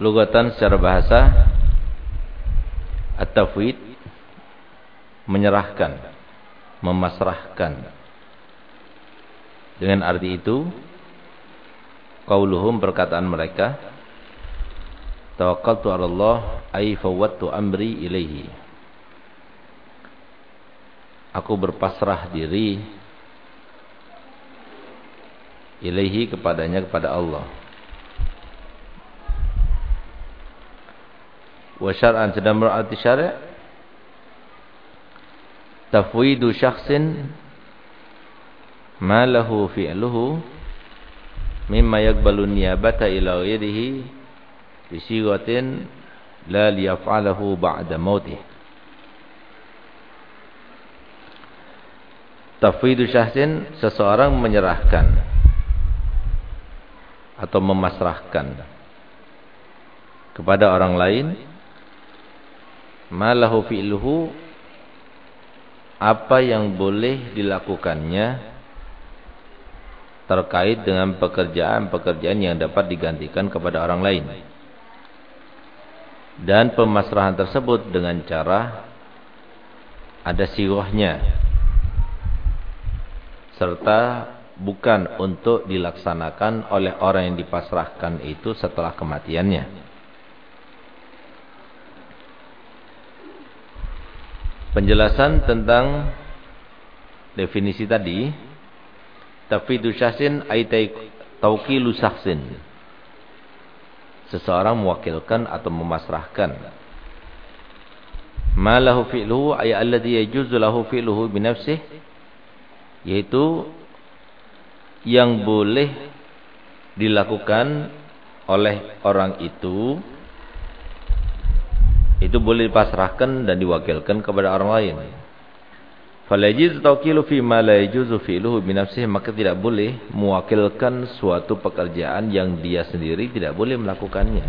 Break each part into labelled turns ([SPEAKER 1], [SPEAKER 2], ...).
[SPEAKER 1] lugatan secara bahasa at-tafwid menyerahkan, memasrahkan. Dengan arti itu qauluhum perkataan mereka tawakkaltu 'ala Allah ay fawwadtu amri ilaihi. Aku berpasrah diri ilaihi kepadanya kepada Allah. Wa syar'an sedang berarti syara' tafwidu syakhsin ma lahu fi'luhu mimma yaqbalu niyabata ila ghairihi bi sighatin la liyaf'alahu ba'da mautih tafwidu syakhsin seseorang menyerahkan atau memasrahkan kepada orang lain malahu fi'luhu apa yang boleh dilakukannya terkait dengan pekerjaan-pekerjaan yang dapat digantikan kepada orang lain. Dan pemasrahan tersebut dengan cara ada sirohnya serta bukan untuk dilaksanakan oleh orang yang dipasrahkan itu setelah kematiannya penjelasan tentang definisi tadi tafidu syahsin aitai tauqilu syahsin seseorang mewakilkan atau memasrahkan. Ma lahu fi'luhu ay alladhi yajuzu lahu fi'luhu bi yaitu yang boleh dilakukan oleh orang itu itu boleh dipasrahkan dan diwakilkan kepada orang lain. Falajiz tawkilu fi ma la yajuzu fi'luhu bi nafsihi maka tidak boleh mewakilkan suatu pekerjaan yang dia sendiri tidak boleh melakukannya.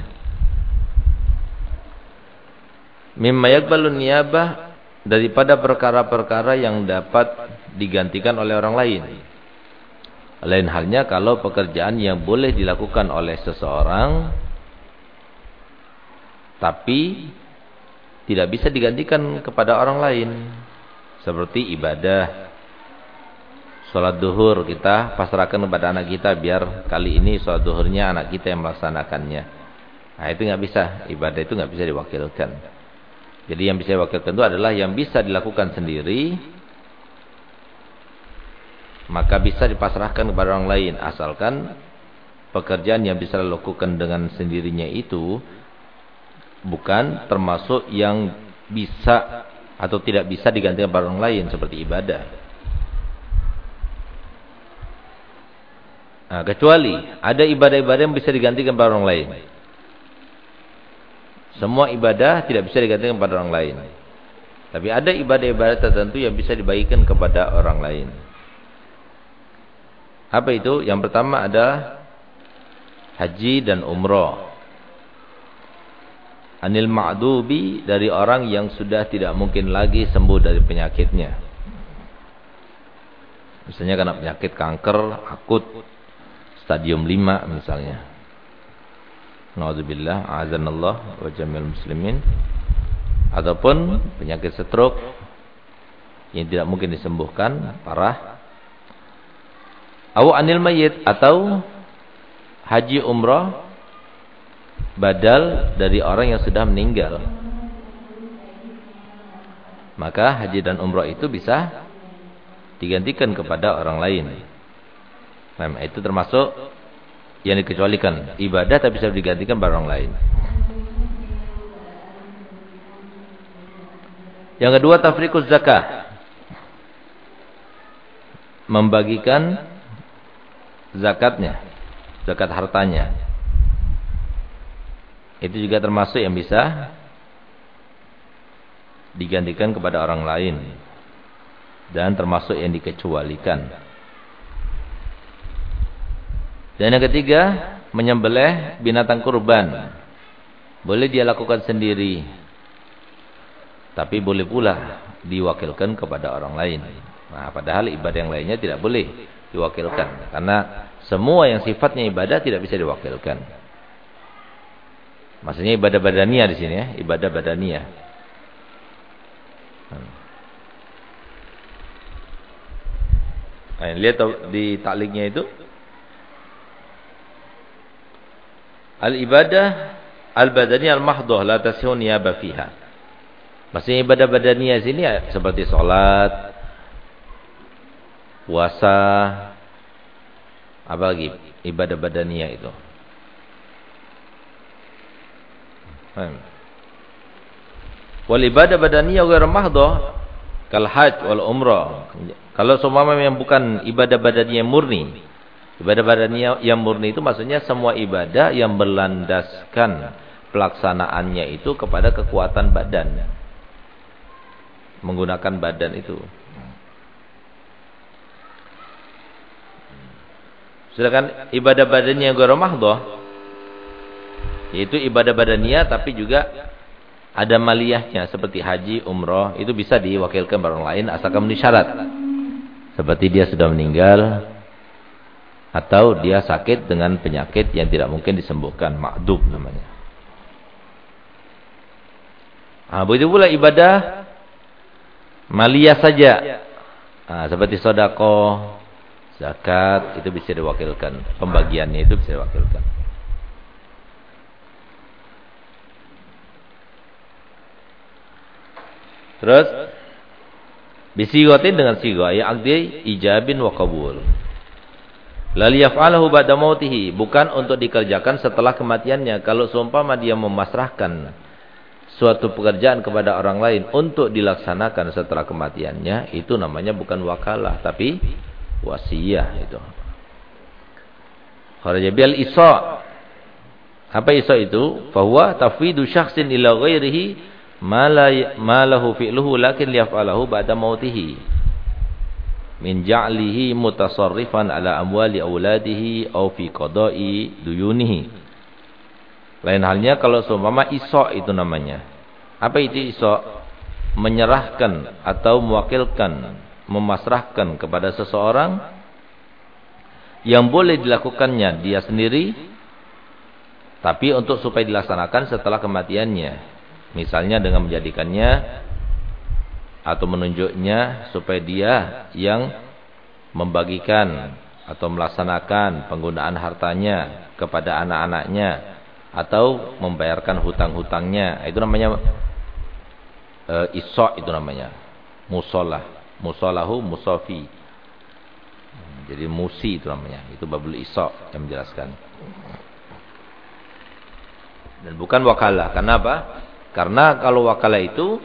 [SPEAKER 1] Mimma yaqbalu niyabah daripada perkara-perkara yang dapat digantikan oleh orang lain. Lain halnya kalau pekerjaan yang boleh dilakukan oleh seseorang tapi tidak bisa digantikan kepada orang lain seperti ibadah Sholat duhur kita pasrahkan kepada anak kita biar kali ini sholat duhurnya anak kita yang melaksanakannya. Nah itu nggak bisa, ibadah itu nggak bisa diwakilkan. Jadi yang bisa diwakilkan itu adalah yang bisa dilakukan sendiri, maka bisa dipasrahkan kepada orang lain. Asalkan pekerjaan yang bisa dilakukan dengan sendirinya itu bukan termasuk yang bisa atau tidak bisa digantikan orang lain seperti ibadah. Nah, kecuali ada ibadah-ibadah yang bisa digantikan orang lain. Semua ibadah tidak bisa digantikan pada orang lain. Tapi ada ibadah-ibadah tertentu yang bisa dibagikan kepada orang lain. Apa itu? Yang pertama ada haji dan umrah anil ma'dubi dari orang yang sudah tidak mungkin lagi sembuh dari penyakitnya. Misalnya kena penyakit kanker akut stadium 5 misalnya. Nauzubillah, azanallah wa jamil muslimin. Ataupun penyakit stroke yang tidak mungkin disembuhkan, parah. Aw anil mayit atau haji umrah badal dari orang yang sudah meninggal. Maka haji dan umrah itu bisa digantikan kepada orang lain. Nah, itu termasuk yang dikecualikan. Ibadah tapi bisa digantikan pada orang lain. Yang kedua tafrikus zakah. Membagikan zakatnya, zakat hartanya. Itu juga termasuk yang bisa digantikan kepada orang lain. Dan termasuk yang dikecualikan. Dan yang ketiga, menyembelih binatang kurban. Boleh dia lakukan sendiri. Tapi boleh pula diwakilkan kepada orang lain. Nah, padahal ibadah yang lainnya tidak boleh diwakilkan. Karena semua yang sifatnya ibadah tidak bisa diwakilkan. Maksudnya ibadah badaniah di sini ya, ibadah badaniah. Nah, lihat di takliknya itu Al-ibadah al-badaniyah al-mahdhah la tasihun niyaba fiha. Maksudnya ibadah badaniyah sini ya, seperti salat, puasa, apa lagi? Ibadah badaniyah itu. Wal ibadah badaniyah ghairu mahdhah kal hajj wal umrah. Kalau seumpama yang bukan ibadah badaniyah murni, ibadah badaniyah yang murni itu maksudnya semua ibadah yang berlandaskan pelaksanaannya itu kepada kekuatan badan. Menggunakan badan itu. Sedangkan ibadah badannya yang ghairu yaitu ibadah badannya tapi juga ada maliyahnya seperti haji, umroh itu bisa diwakilkan orang lain asalkan memenuhi syarat. Seperti dia sudah meninggal atau dia sakit dengan penyakit yang tidak mungkin disembuhkan, makdub namanya. Ah, begitu pula ibadah maliyah saja. Ah, seperti sodako, zakat itu bisa diwakilkan, pembagiannya itu bisa diwakilkan. Terus bisigotin dengan sigo ya agdi ijabin wa qabul. Lal yaf'alahu ba'da mautihi, bukan untuk dikerjakan setelah kematiannya. Kalau seumpama dia memasrahkan suatu pekerjaan kepada orang lain untuk dilaksanakan setelah kematiannya, itu namanya bukan wakalah tapi wasiyah itu. Kharaja bil isa. Apa isa itu? Fahuwa tafwidu syakhsin ila ghairihi ma lahu fi'luhu lakin liyaf'alahu ba'da mautihi min ja'lihi mutasarrifan ala amwali auladihi au fi qada'i duyunihi. Lain halnya kalau seumpama iso itu namanya. Apa itu iso menyerahkan atau mewakilkan memasrahkan kepada seseorang yang boleh dilakukannya dia sendiri tapi untuk supaya dilaksanakan setelah kematiannya Misalnya dengan menjadikannya atau menunjuknya supaya dia yang membagikan atau melaksanakan penggunaan hartanya kepada anak-anaknya atau membayarkan hutang-hutangnya. Itu namanya e, isok itu namanya. Musolah. Musolahu musofi. Jadi musi itu namanya. Itu babul isok yang menjelaskan. Dan bukan wakalah. Kenapa? Karena kalau wakalah itu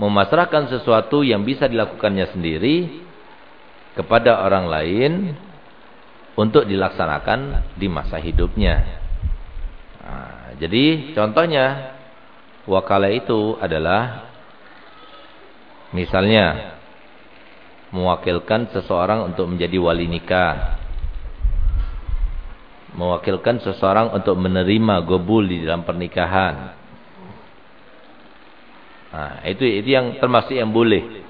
[SPEAKER 1] memasrahkan sesuatu yang bisa dilakukannya sendiri kepada orang lain untuk dilaksanakan di masa hidupnya. Nah, jadi contohnya wakalah itu adalah misalnya mewakilkan seseorang untuk menjadi wali nikah mewakilkan seseorang untuk menerima gobul di dalam pernikahan. Nah, itu itu yang termasuk yang boleh.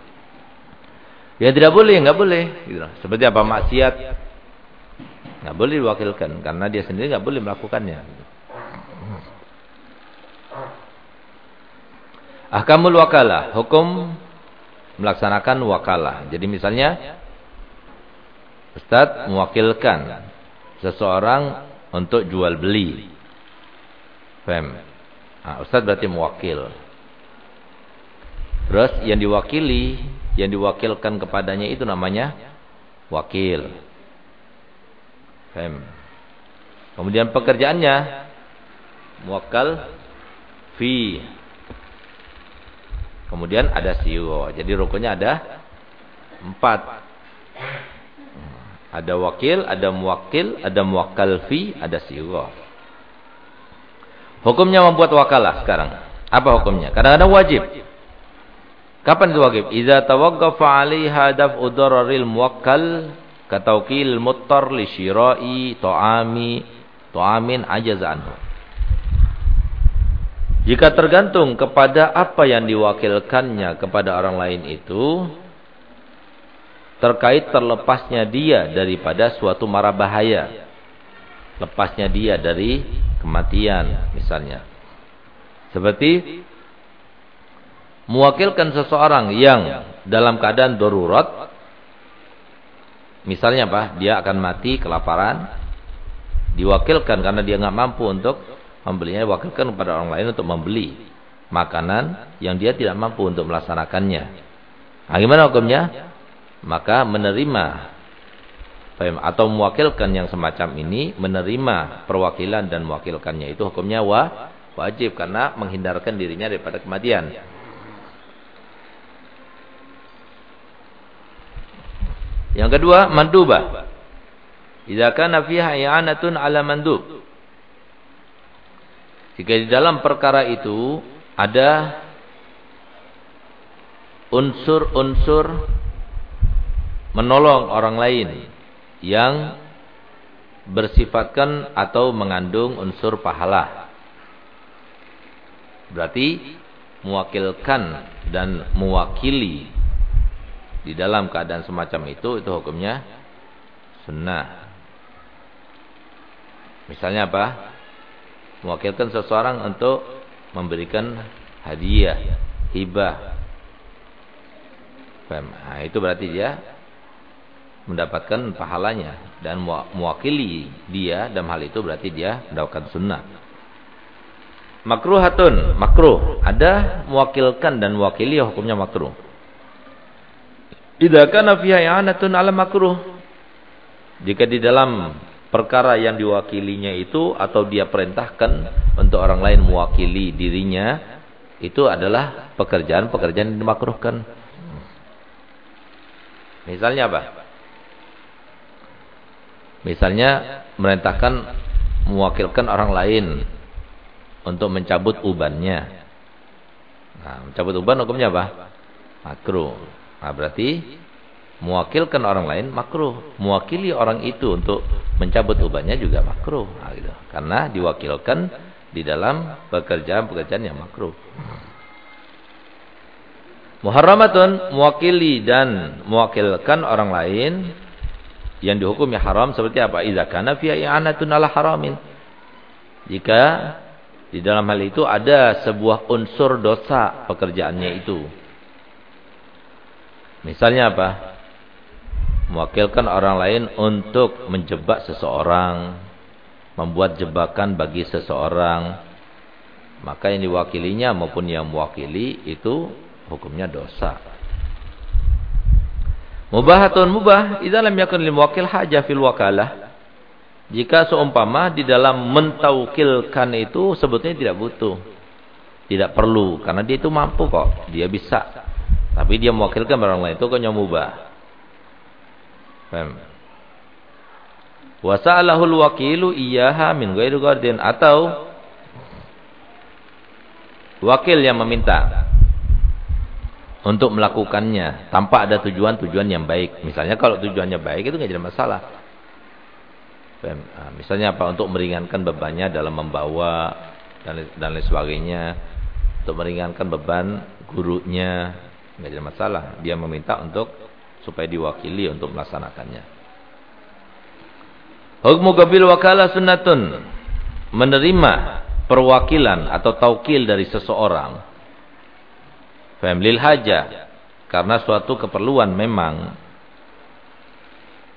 [SPEAKER 1] Yang tidak boleh, enggak boleh. Gitu. Seperti apa maksiat, enggak boleh diwakilkan karena dia sendiri enggak boleh melakukannya. Ahkamul wakalah, hukum melaksanakan wakalah. Jadi misalnya Ustaz mewakilkan seseorang untuk jual beli. Fem. Nah, Ustaz berarti mewakil. Terus yang diwakili, yang diwakilkan kepadanya itu namanya wakil. Fem. Kemudian pekerjaannya muwakal fi. Kemudian ada siwo. Jadi rukunnya ada empat. Ada wakil, ada muwakil, ada muwakkal fi, ada sirah. Hukumnya membuat wakalah sekarang. Apa hukumnya? Kadang-kadang wajib. Kapan itu wajib? Iza tawaqqafa 'alaiha daf'u dararil muwakkal katawkil muttar li syira'i ta'ami ta'amin ajaz anhu. Jika tergantung kepada apa yang diwakilkannya kepada orang lain itu, terkait terlepasnya dia daripada suatu mara bahaya. Lepasnya dia dari kematian misalnya. Seperti mewakilkan seseorang yang dalam keadaan darurat misalnya apa? Dia akan mati kelaparan diwakilkan karena dia nggak mampu untuk membelinya diwakilkan kepada orang lain untuk membeli makanan yang dia tidak mampu untuk melaksanakannya. Nah, gimana hukumnya? Maka menerima atau mewakilkan yang semacam ini menerima perwakilan dan mewakilkannya itu hukumnya wa, wajib karena menghindarkan dirinya daripada kematian. Yang kedua, manduba. Idza kana fiha i'anatun 'ala mandub. Jika di dalam perkara itu ada unsur-unsur menolong orang lain yang bersifatkan atau mengandung unsur pahala. Berarti mewakilkan dan mewakili di dalam keadaan semacam itu itu hukumnya sunnah. Misalnya apa? Mewakilkan seseorang untuk memberikan hadiah, hibah. Nah, itu berarti dia mendapatkan pahalanya dan mewakili dia dalam hal itu berarti dia mendapatkan sunnah. Makruhatun, makruh. Ada mewakilkan dan mewakili hukumnya makruh. Idza kana fiha i'anatun 'ala makruh. Jika di dalam perkara yang diwakilinya itu atau dia perintahkan untuk orang lain mewakili dirinya itu adalah pekerjaan-pekerjaan yang dimakruhkan. Misalnya apa? Misalnya merintahkan mewakilkan orang lain untuk mencabut ubannya. Nah, mencabut uban hukumnya apa? Makruh. Nah, berarti mewakilkan orang lain makruh. Mewakili orang itu untuk mencabut ubannya juga makruh. Nah, gitu. Karena diwakilkan di dalam pekerjaan-pekerjaan yang makruh. Muharramatun mewakili dan mewakilkan orang lain yang dihukumi haram seperti apa? Idza kana fi i'anatun ala haramin. Jika di dalam hal itu ada sebuah unsur dosa pekerjaannya itu. Misalnya apa? Mewakilkan orang lain untuk menjebak seseorang, membuat jebakan bagi seseorang. Maka yang diwakilinya maupun yang mewakili itu hukumnya dosa. Mubahatun mubah idza lam yakun lil muwakkil haja fil wakalah. Jika seumpama di dalam mentaukilkan itu sebetulnya tidak butuh. Tidak perlu karena dia itu mampu kok, dia bisa. Tapi dia mewakilkan orang lain itu kan mubah. Paham? Wa sa'alahul wakilu iyyaha min ghairi ghardin atau wakil yang meminta untuk melakukannya tanpa ada tujuan-tujuan yang baik. Misalnya kalau tujuannya baik itu nggak jadi masalah. Ah, misalnya apa untuk meringankan bebannya dalam membawa dan dan lain sebagainya, untuk meringankan beban gurunya nggak jadi masalah. Dia meminta untuk supaya diwakili untuk melaksanakannya. Hukum qabil wakalah sunnatun menerima perwakilan atau taukil dari seseorang Faham lil haja. Karena suatu keperluan memang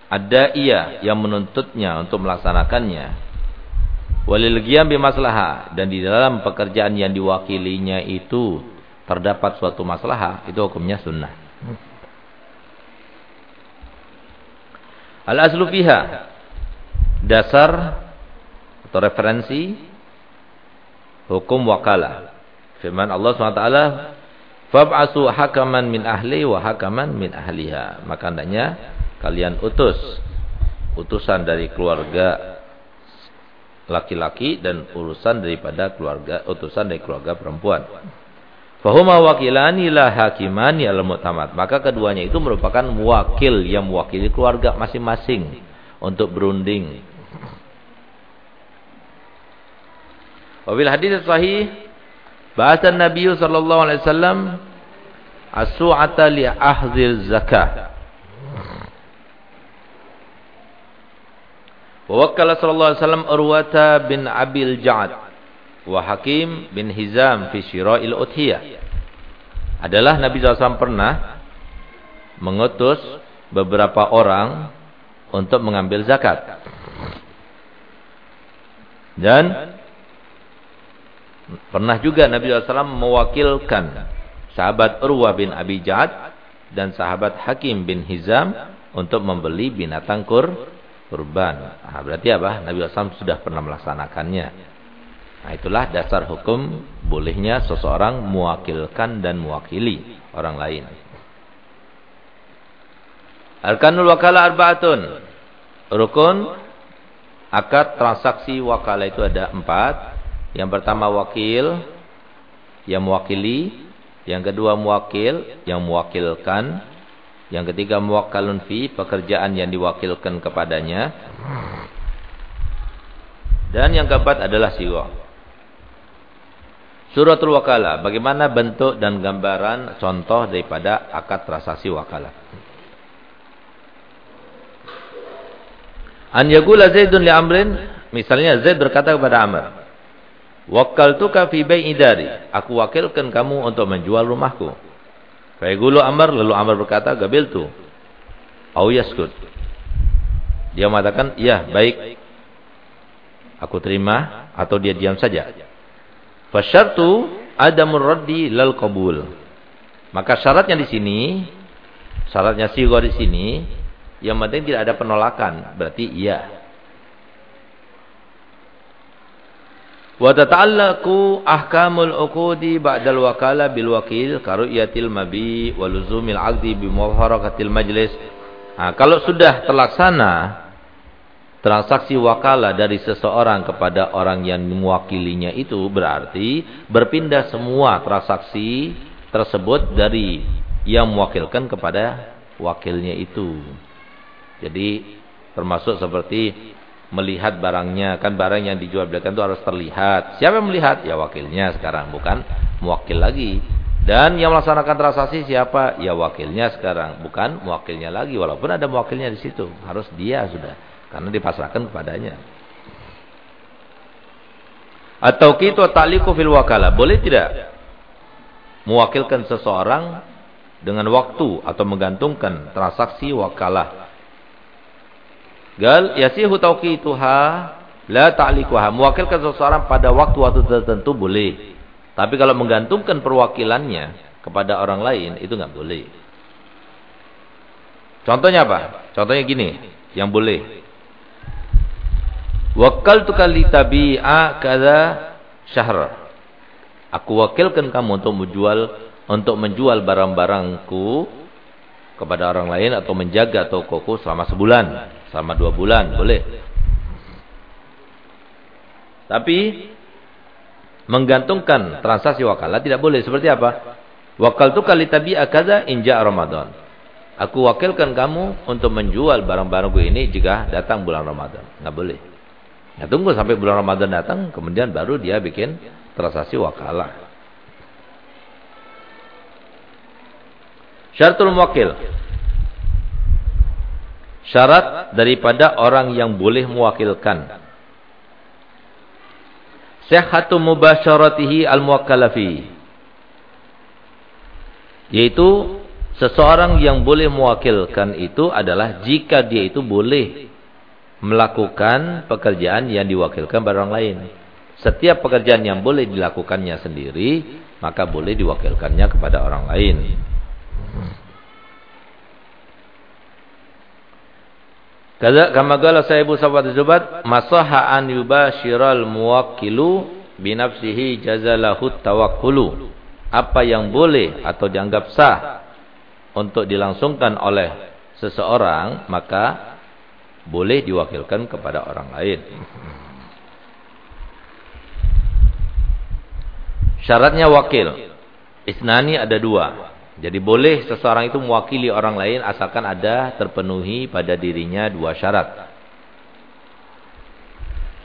[SPEAKER 1] ada ia yang menuntutnya untuk melaksanakannya. Walil qiyam bimaslaha dan di dalam pekerjaan yang diwakilinya itu terdapat suatu masalah, itu hukumnya sunnah. Al aslu fiha dasar atau referensi hukum wakalah. Firman Allah SWT Fab'asu hakaman min ahli wa hakaman min ahliha. Maka hendaknya kalian utus utusan dari keluarga laki-laki dan urusan daripada keluarga utusan dari keluarga perempuan. Fahuma wakilani la hakimani al mu'tamad. Maka keduanya itu merupakan wakil yang mewakili keluarga masing-masing untuk berunding. Wabil hadis sahih Bahasa Nabi sallallahu alaihi wasallam as-su'ata li ahzil zakah. Wa wakkala sallallahu alaihi wasallam Urwata bin Abil Ja'ad wa Hakim bin Hizam fi syira'il uthiyah. Adalah Nabi SAW pernah mengutus beberapa orang untuk mengambil zakat. Dan pernah juga Nabi SAW mewakilkan sahabat Urwah bin Abi Ja'ad dan sahabat Hakim bin Hizam untuk membeli binatang kur kurban. Nah, berarti apa? Nabi SAW sudah pernah melaksanakannya. Nah, itulah dasar hukum bolehnya seseorang mewakilkan dan mewakili orang lain. Arkanul wakala arba'atun. Rukun akad transaksi wakala itu ada empat. Yang pertama wakil yang mewakili, yang kedua mewakil yang mewakilkan, yang ketiga muwakkalun fi pekerjaan yang diwakilkan kepadanya. Dan yang keempat adalah siwa. Suratul wakala, bagaimana bentuk dan gambaran contoh daripada akad transaksi wakala. An Zaidun li Amrin, misalnya Zaid berkata kepada Amr, "Wakkaltuka fi bai'i dari." Aku wakilkan kamu untuk menjual rumahku. Fa yaqulu Amr, lalu Amr berkata, "Gabiltu." Au yaskut. Dia mengatakan, "Ya, baik. Aku terima atau dia diam saja." Fa syartu adamur raddi lal qabul. Maka syaratnya di sini, syaratnya sigo di sini yang penting tidak ada penolakan, berarti iya. Wa tata'allaqu ahkamul uqudi ba'dal wakala bil wakil karu'yatil mabi wa luzumil 'aqdi bi majlis. Nah, kalau sudah terlaksana transaksi wakala dari seseorang kepada orang yang mewakilinya itu berarti berpindah semua transaksi tersebut dari yang mewakilkan kepada wakilnya itu. Jadi termasuk seperti melihat barangnya. Kan barang yang dijual belikan itu harus terlihat. Siapa yang melihat? Ya wakilnya sekarang. Bukan mewakil lagi. Dan yang melaksanakan transaksi siapa? Ya wakilnya sekarang. Bukan mewakilnya lagi. Walaupun ada mewakilnya di situ. Harus dia sudah. Karena dipasrahkan kepadanya. Atau kita ta'liku fil wakala. Boleh tidak? Mewakilkan seseorang dengan waktu atau menggantungkan transaksi wakalah Gal yasihu tauqituha la ta'liquha. Mewakilkan seseorang pada waktu-waktu tertentu boleh. Tapi kalau menggantungkan perwakilannya kepada orang lain itu enggak boleh. Contohnya apa? Contohnya gini, yang boleh. Wakaltuka li tabi'a kada syahr. Aku wakilkan kamu untuk menjual untuk menjual barang-barangku kepada orang lain atau menjaga tokoku selama sebulan selama dua bulan boleh. Tapi menggantungkan transaksi wakalah tidak boleh. Seperti apa? Wakal tu kali tabi akaza inja Ramadan. Aku wakilkan kamu untuk menjual barang-barangku ini jika datang bulan Ramadan. Nggak boleh. Ya, tunggu sampai bulan Ramadan datang, kemudian baru dia bikin transaksi wakalah. Syaratul muwakil. Syarat daripada orang yang boleh mewakilkan. Sehatu mubasyaratihi al-muwakkalafi. Yaitu seseorang yang boleh mewakilkan itu adalah jika dia itu boleh melakukan pekerjaan yang diwakilkan pada orang lain. Setiap pekerjaan yang boleh dilakukannya sendiri, maka boleh diwakilkannya kepada orang lain. Kada kama qala sahibu sahabat zubat masaha an yubashiral muwakkilu binafsihi jazalahu tawakkulu. Apa yang boleh atau dianggap sah untuk dilangsungkan oleh seseorang maka boleh diwakilkan kepada orang lain. Syaratnya wakil. Isnani ada dua. Jadi boleh seseorang itu mewakili orang lain asalkan ada terpenuhi pada dirinya dua syarat.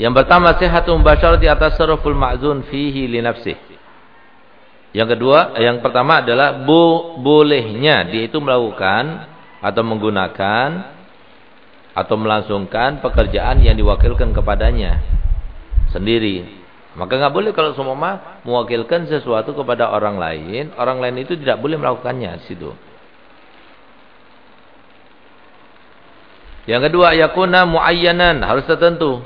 [SPEAKER 1] Yang pertama sehatun di atas sarful ma'zun fihi li nafsih. Yang kedua, yang pertama adalah bo bolehnya dia itu melakukan atau menggunakan atau melangsungkan pekerjaan yang diwakilkan kepadanya sendiri. Maka nggak boleh kalau semua mewakilkan sesuatu kepada orang lain, orang lain itu tidak boleh melakukannya situ. Yang kedua, yakuna muayyanan, harus tertentu.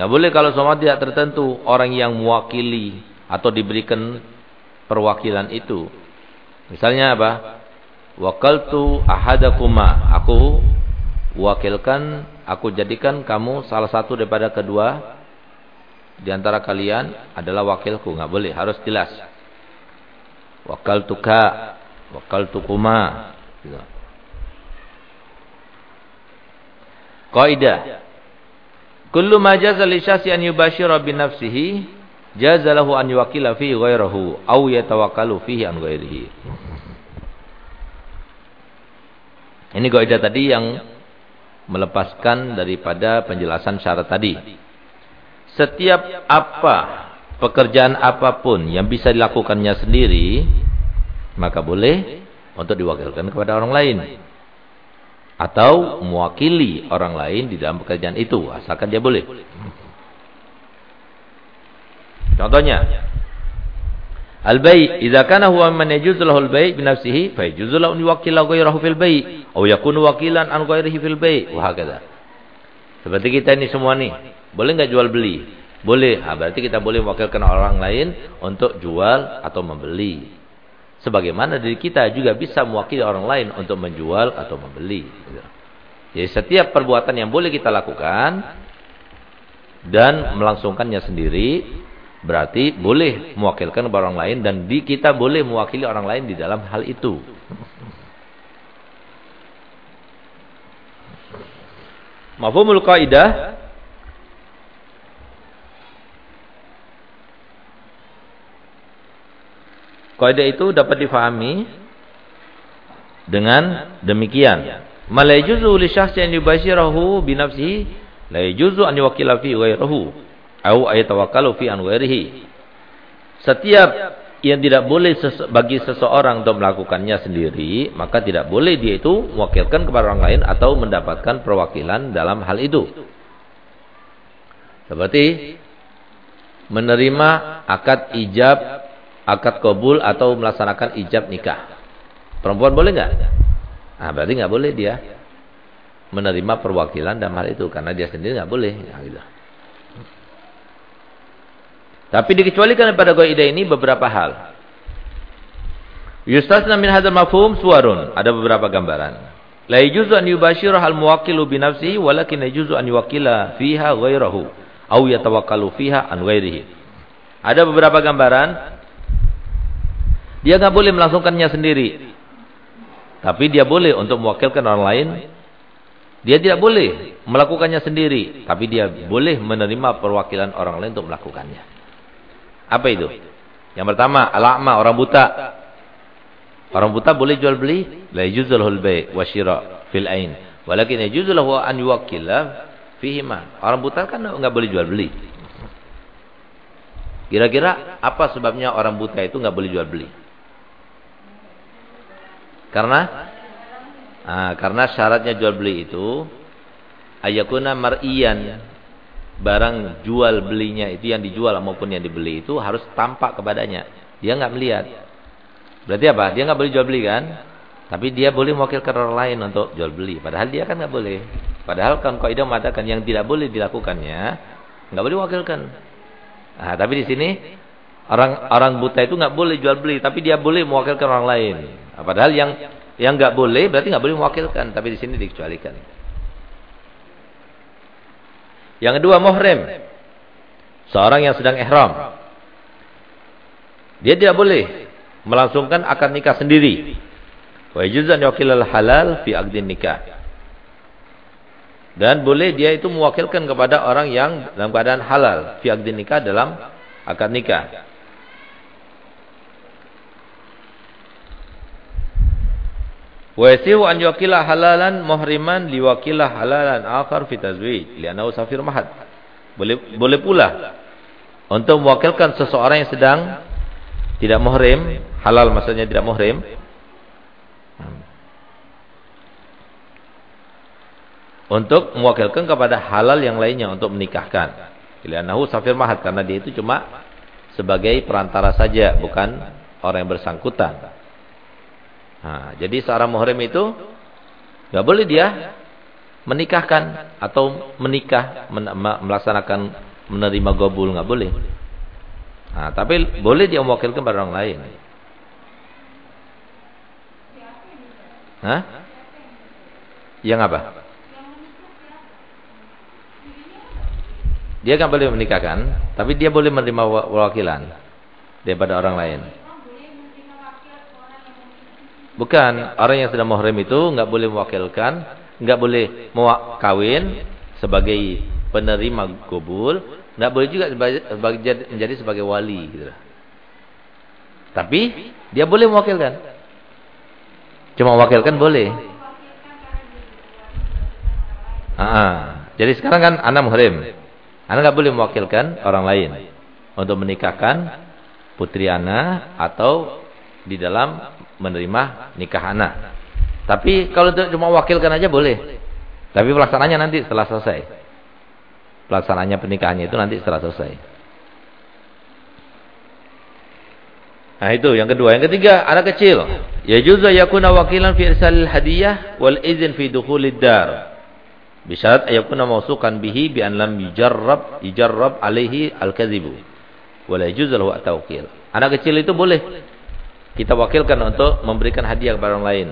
[SPEAKER 1] Nggak boleh kalau semua tidak tertentu, orang yang mewakili atau diberikan perwakilan itu. Misalnya apa? Wakaltu ahadakuma. Aku wakilkan, aku jadikan kamu salah satu daripada kedua di antara kalian adalah wakilku. Nggak boleh, harus jelas. Wakaltuka, wakaltukuma. Gitu. Kaidah. Kullu ma jaza li an yubashira bi nafsihi jaza lahu an yuwakila fi ghairahu aw yatawakkalu fihi an ghairihi. Ini kaidah tadi yang melepaskan daripada penjelasan syarat tadi. Setiap apa, pekerjaan apa pun yang bisa dilakukannya sendiri, maka boleh untuk diwakilkan kepada orang lain. Atau mewakili orang lain di dalam pekerjaan itu, asalkan dia boleh. Contohnya, Al-bai' idza kana huwa man yajuzu lahu al-bai' bi nafsihi fa yajuzu lahu an yuwakkila ghayrahu fil aw yakunu wakilan an ghayrihi fil bai' wa hakadha. Seperti kita ini semua nih, boleh enggak jual beli? Boleh. Ha, berarti kita boleh mewakilkan orang lain untuk jual atau membeli. Sebagaimana diri kita juga bisa mewakili orang lain untuk menjual atau membeli. Jadi setiap perbuatan yang boleh kita lakukan dan melangsungkannya sendiri Berarti boleh mewakilkan orang lain dan di kita boleh mewakili orang lain di dalam hal itu. Mafhumul kaidah Kaidah itu dapat difahami dengan demikian. Malajuzu li syakhsin yubashirahu bi nafsihi la yajuzu an yuwakkila fi ghairihi au ayatawakkalu fi an Setiap yang tidak boleh bagi seseorang untuk melakukannya sendiri, maka tidak boleh dia itu mewakilkan kepada orang lain atau mendapatkan perwakilan dalam hal itu. Seperti menerima akad ijab, akad kabul atau melaksanakan ijab nikah. Perempuan boleh nggak? Nah, berarti nggak boleh dia menerima perwakilan dalam hal itu karena dia sendiri nggak boleh. Nah, gitu. Tapi dikecualikan pada kaidah ini beberapa hal. Yustasna min hadzal mafhum suwarun. Ada beberapa gambaran. La yajuzu an yubashirah al muwakkilu bi nafsihi walakin yajuzu an yuwakkila fiha ghairahu aw yatawakkalu fiha an ghairihi. Ada beberapa gambaran dia enggak boleh melangsungkannya sendiri. Tapi dia boleh untuk mewakilkan orang lain. Dia tidak boleh melakukannya sendiri, tapi dia boleh menerima perwakilan orang lain untuk melakukannya. Apa itu? Yang pertama, al-a'ma, orang buta. Orang buta boleh jual beli? La yajuzul bai' wa syira' fil ain. Walakin yajuzul lahu an fihi ma. Orang buta kan enggak boleh jual beli. Kira-kira apa sebabnya orang buta itu enggak boleh jual beli? Karena ah, karena syaratnya jual beli itu ayakuna mar'iyan barang jual belinya itu yang dijual maupun yang dibeli itu harus tampak kepadanya. Dia nggak melihat. Berarti apa? Dia nggak boleh jual beli kan? Tapi dia boleh mewakilkan orang lain untuk jual beli. Padahal dia kan nggak boleh. Padahal kan kaidah mengatakan yang tidak boleh dilakukannya nggak boleh wakilkan. Nah, tapi di sini orang orang buta itu nggak boleh jual beli, tapi dia boleh mewakilkan orang lain. Nah, padahal yang yang nggak boleh berarti nggak boleh mewakilkan, tapi di sini dikecualikan. Yang kedua muhrim. Seorang yang sedang ihram. Dia tidak boleh melangsungkan akad nikah sendiri. Wa yajuzan yakilal halal fi aqdin nikah. Dan boleh dia itu mewakilkan kepada orang yang dalam keadaan halal fi aqdin nikah dalam akad nikah. Wa an yuqila halalan muhriman liwakila halalan akhar fi tazwij li'annahu safir mahad. Boleh boleh pula untuk mewakilkan seseorang yang sedang tidak muhrim, halal maksudnya tidak muhrim. untuk mewakilkan kepada halal yang lainnya untuk menikahkan. Lianahu safir mahad karena dia itu cuma sebagai perantara saja, bukan orang yang bersangkutan. Nah, jadi seorang muhrim itu nggak boleh dia menikahkan atau menikah melaksanakan menerima gobul nggak boleh. Nah, tapi boleh dia mewakilkan pada orang lain. Hah? Yang apa? Dia kan boleh menikahkan, tapi dia boleh menerima wakilan daripada orang lain. Bukan, orang yang sudah muhrim itu nggak boleh mewakilkan, nggak boleh kawin sebagai penerima gobul, nggak boleh juga sebagai, menjadi sebagai wali gitu. Tapi dia boleh mewakilkan. Cuma mewakilkan boleh. Ah, jadi sekarang kan anak muhrim. Anak nggak boleh mewakilkan orang lain untuk menikahkan putri anak atau di dalam menerima nikah anak. Tapi kalau cuma wakilkan aja boleh. Tapi pelaksananya nanti setelah selesai. Pelaksananya pernikahannya itu nanti setelah selesai. Nah itu yang kedua. Yang ketiga, anak kecil. Ya juzu yakuna wakilan fi irsalil hadiyah wal izin fi dukhulid dar. Bisyarat ayakuna mausukan bihi bi an lam yujarrab yujarrab alaihi al-kadzibu. Wala yajuz lahu at-tawkil. Anak kecil itu boleh kita wakilkan untuk memberikan hadiah kepada orang lain.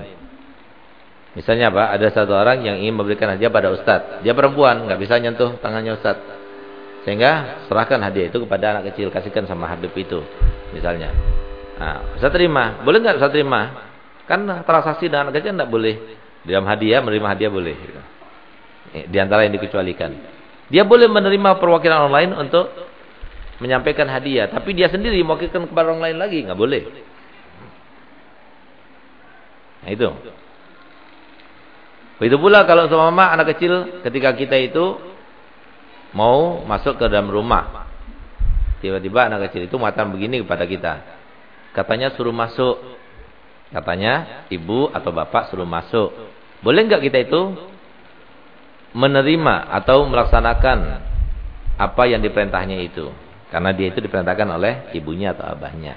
[SPEAKER 1] Misalnya apa? Ada satu orang yang ingin memberikan hadiah pada ustaz. Dia perempuan, nggak bisa nyentuh tangannya ustaz. Sehingga serahkan hadiah itu kepada anak kecil, kasihkan sama Habib itu. Misalnya. Nah, ustaz terima. Boleh nggak ustaz terima? Kan transaksi dengan anak kecil nggak boleh. Dalam hadiah, menerima hadiah boleh. Di antara yang dikecualikan. Dia boleh menerima perwakilan lain untuk menyampaikan hadiah. Tapi dia sendiri mewakilkan kepada orang lain lagi. nggak boleh. Nah itu. Begitu pula kalau seumpama anak kecil ketika kita itu mau masuk ke dalam rumah. Tiba-tiba anak kecil itu mengatakan begini kepada kita. Katanya suruh masuk. Katanya ibu atau bapak suruh masuk. Boleh enggak kita itu menerima atau melaksanakan apa yang diperintahnya itu? Karena dia itu diperintahkan oleh ibunya atau abahnya.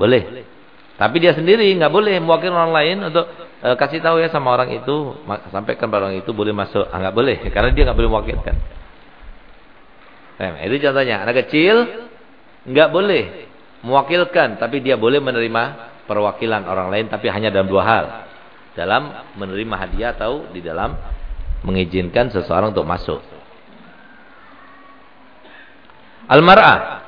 [SPEAKER 1] Boleh. Tapi dia sendiri nggak boleh mewakili orang lain untuk e, kasih tahu ya sama orang itu, sampaikan pada orang itu boleh masuk. Ah, nggak boleh, karena dia nggak boleh mewakilkan. Nah, itu contohnya, anak kecil nggak boleh mewakilkan, tapi dia boleh menerima perwakilan orang lain, tapi hanya dalam dua hal. Dalam menerima hadiah atau di dalam mengizinkan seseorang untuk masuk. Al-mar'ah,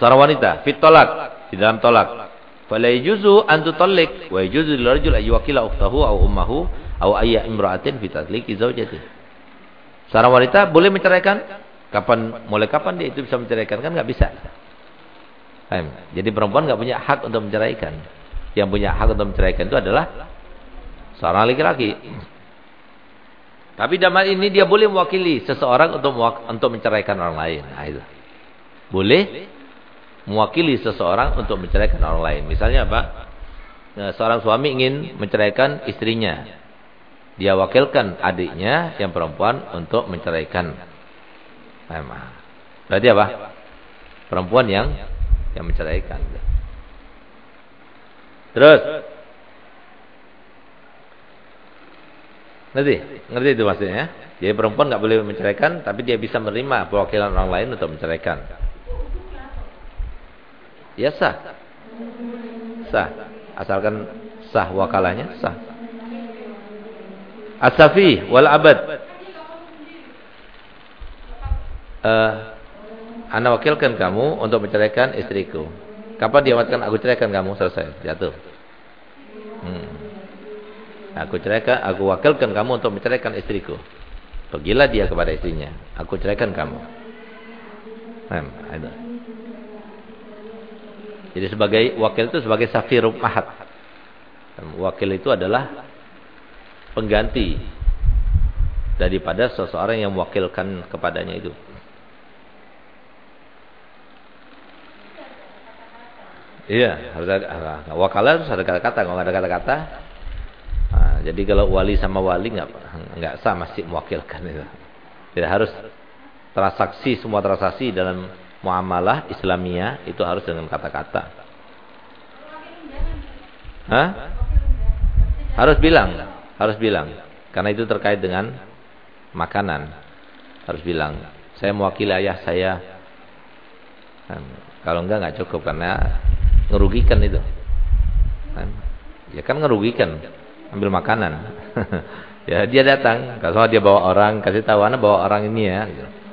[SPEAKER 1] seorang wanita, fit tolak, di dalam tolak. Fala yajuzu an tutallik wa yajuzu lil rajul ay yuwakila ukhtahu aw ummahu aw ayya imra'atin fi tatliki zawjati. Seorang wanita boleh menceraikan kapan mulai kapan dia itu bisa menceraikan kan enggak bisa. Jadi perempuan enggak punya hak untuk menceraikan. Yang punya hak untuk menceraikan itu adalah seorang laki-laki. Tapi dalam ini dia boleh mewakili seseorang untuk untuk menceraikan orang lain. Nah. Boleh mewakili seseorang untuk menceraikan orang lain. Misalnya apa? Nah, seorang suami ingin menceraikan istrinya. Dia wakilkan adiknya yang perempuan untuk menceraikan. Memang. Berarti apa? Perempuan yang yang menceraikan. Terus. Ngerti? Ngerti itu maksudnya ya? Jadi perempuan nggak boleh menceraikan, tapi dia bisa menerima perwakilan orang lain untuk menceraikan. Ya sah. Sah. Asalkan sah wakalahnya sah. Asafi wal abad. Uh, Anda wakilkan kamu untuk menceraikan istriku. Kapan dia mengatakan aku ceraikan kamu selesai jatuh. Hmm. Aku ceraikan, aku wakilkan kamu untuk menceraikan istriku. Pergilah dia kepada istrinya. Aku ceraikan kamu. Hmm, jadi sebagai wakil itu sebagai safirul mahad. Wakil itu adalah pengganti daripada seseorang yang mewakilkan kepadanya itu. Iya, harus ada wakalah harus ada kata-kata. Kalau nggak ada kata-kata, nah, jadi kalau wali sama wali nggak nggak sah masih mewakilkan itu. Tidak harus transaksi semua transaksi dalam muamalah Islamiyah itu harus dengan kata-kata. Hah? Harus bilang, harus bilang. Karena itu terkait dengan makanan. Harus bilang, saya mewakili ayah saya. Kan, kalau enggak enggak cukup karena ngerugikan itu. Kan, ya kan ngerugikan ambil makanan. ya dia datang, kalau dia bawa orang, kasih tahu anak bawa orang ini ya. Gitu.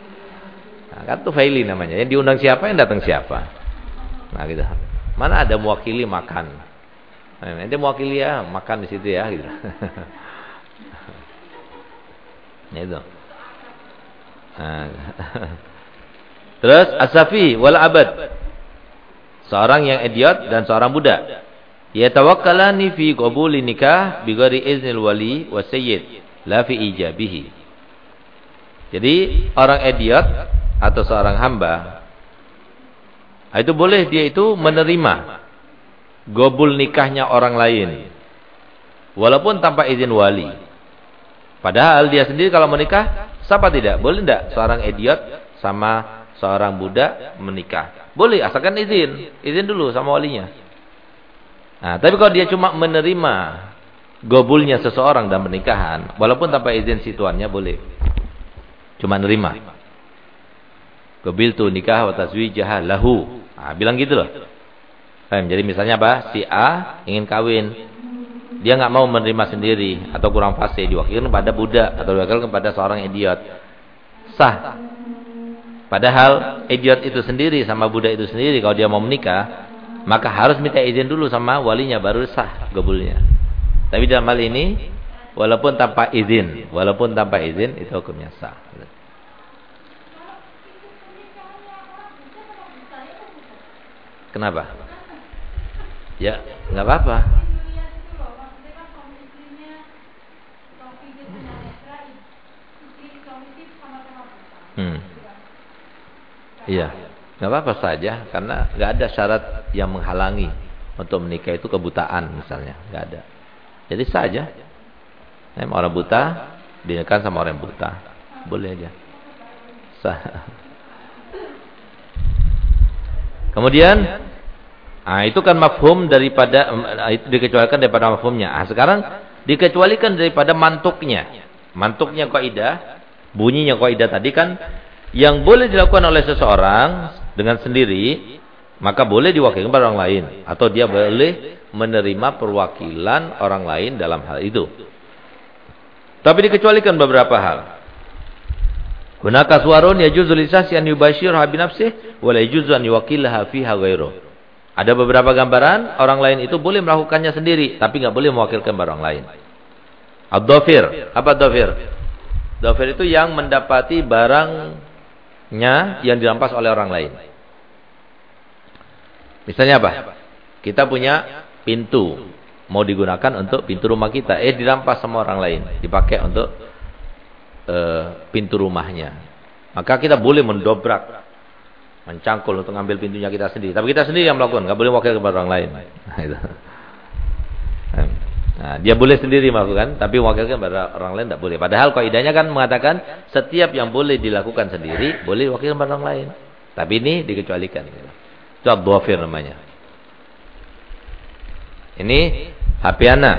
[SPEAKER 1] Nah, kan tuh faili namanya. Yang diundang siapa, yang datang siapa. Nah gitu. Mana ada mewakili makan. Nah, nanti mewakili ya makan di situ ya. Gitu. nah, itu. Nah. Terus asafi wal abad. Seorang yang idiot dan seorang budak. Yatawakkalani fi qabuli nikah bi ghairi iznil wali wa sayyid la fi ijabihi. Jadi orang idiot atau seorang hamba itu boleh dia itu menerima gobul nikahnya orang lain walaupun tanpa izin wali. Padahal dia sendiri kalau menikah siapa tidak? Boleh tidak seorang idiot sama seorang budak menikah? Boleh asalkan izin, izin dulu sama walinya. Nah, tapi kalau dia cuma menerima gobulnya seseorang dalam pernikahan, walaupun tanpa izin si tuannya boleh. Cuma nerima. Tu nikah wa tazwijah lahu. Nah, bilang gitu loh. Jadi misalnya apa? Si A ingin kawin. Dia nggak mau menerima sendiri atau kurang fasih diwakilkan kepada budak atau diwakilkan kepada seorang idiot. Sah. Padahal idiot itu sendiri sama budak itu sendiri kalau dia mau menikah maka harus minta izin dulu sama walinya baru sah gabulnya. Tapi dalam hal ini walaupun tanpa izin, walaupun tanpa izin itu hukumnya sah. Kenapa? Ya, nggak apa-apa. Hmm. Iya. Nggak apa-apa saja karena nggak ada syarat yang menghalangi untuk menikah itu kebutaan misalnya, nggak ada. Jadi saja. Nah, orang buta dinikahkan sama orang buta. Boleh aja. Sah. Kemudian ah itu kan mafhum daripada itu dikecualikan daripada mafhumnya. Ah sekarang dikecualikan daripada mantuknya. Mantuknya kaidah, bunyinya kaidah tadi kan yang boleh dilakukan oleh seseorang dengan sendiri, maka boleh diwakilkan pada orang lain. Atau dia boleh menerima perwakilan orang lain dalam hal itu. Tapi dikecualikan beberapa hal. Hunaka suwarun yajuzu an yubashir habi nafsih wa la an. Ada beberapa gambaran orang lain itu boleh melakukannya sendiri tapi enggak boleh mewakilkan orang lain. Ad-dhafir, apa dhafir? Dhafir itu yang mendapati barangnya yang dirampas oleh orang lain. Misalnya apa? Kita punya pintu mau digunakan untuk pintu rumah kita, eh dirampas sama orang lain, dipakai untuk uh, pintu rumahnya. Maka kita boleh mendobrak, mencangkul untuk ngambil pintunya kita sendiri. Tapi kita sendiri yang melakukan, nggak boleh wakil kepada orang lain. Nah, itu. Nah, dia boleh sendiri melakukan, tapi wakilkan kepada orang lain tidak boleh. Padahal kaidahnya kan mengatakan setiap yang boleh dilakukan sendiri boleh wakilkan kepada orang lain. Tapi ini dikecualikan. Itu dhafir namanya. Ini HP anak.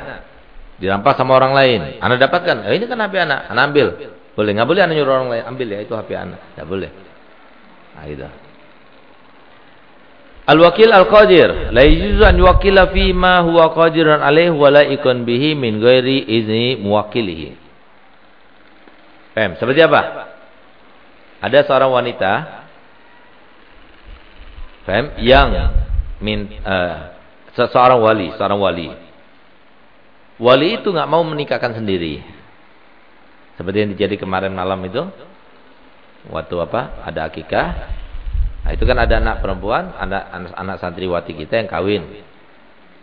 [SPEAKER 1] Dirampas sama orang lain. Anak dapatkan. Eh, ini kan HP anak. Anak ambil. Boleh. Nggak boleh anak nyuruh orang lain. Ambil ya. Itu HP anak. Nggak boleh. Nah, gitu. Al-wakil al-qadir. La yujuzu an yuwakila fi ma huwa qadirun alaih wa ikun bihi min ghairi izni muwakilihi. Pem, seperti apa? Ada seorang wanita Faham? Yang min uh, seorang wali, seorang wali. Wali itu nggak mau menikahkan sendiri. Seperti yang terjadi kemarin malam itu. Waktu apa? Ada akikah. Nah, itu kan ada anak perempuan, anak anak, anak santriwati kita yang kawin.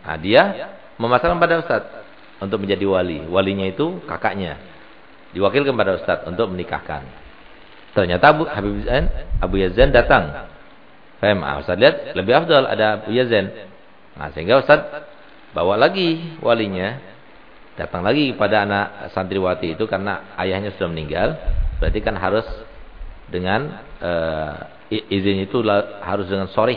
[SPEAKER 1] Nah, dia memasarkan pada ustaz untuk menjadi wali. Walinya itu kakaknya. Diwakilkan pada ustaz untuk menikahkan. Ternyata Abu Habib Zain, Abu Yazan datang Faham? Ah, Ustaz lihat lebih afdal ada Abu Yazan. Nah, sehingga Ustaz bawa lagi walinya. datang lagi pada anak santriwati itu karena ayahnya sudah meninggal, berarti kan harus dengan uh, izin itu harus dengan sorry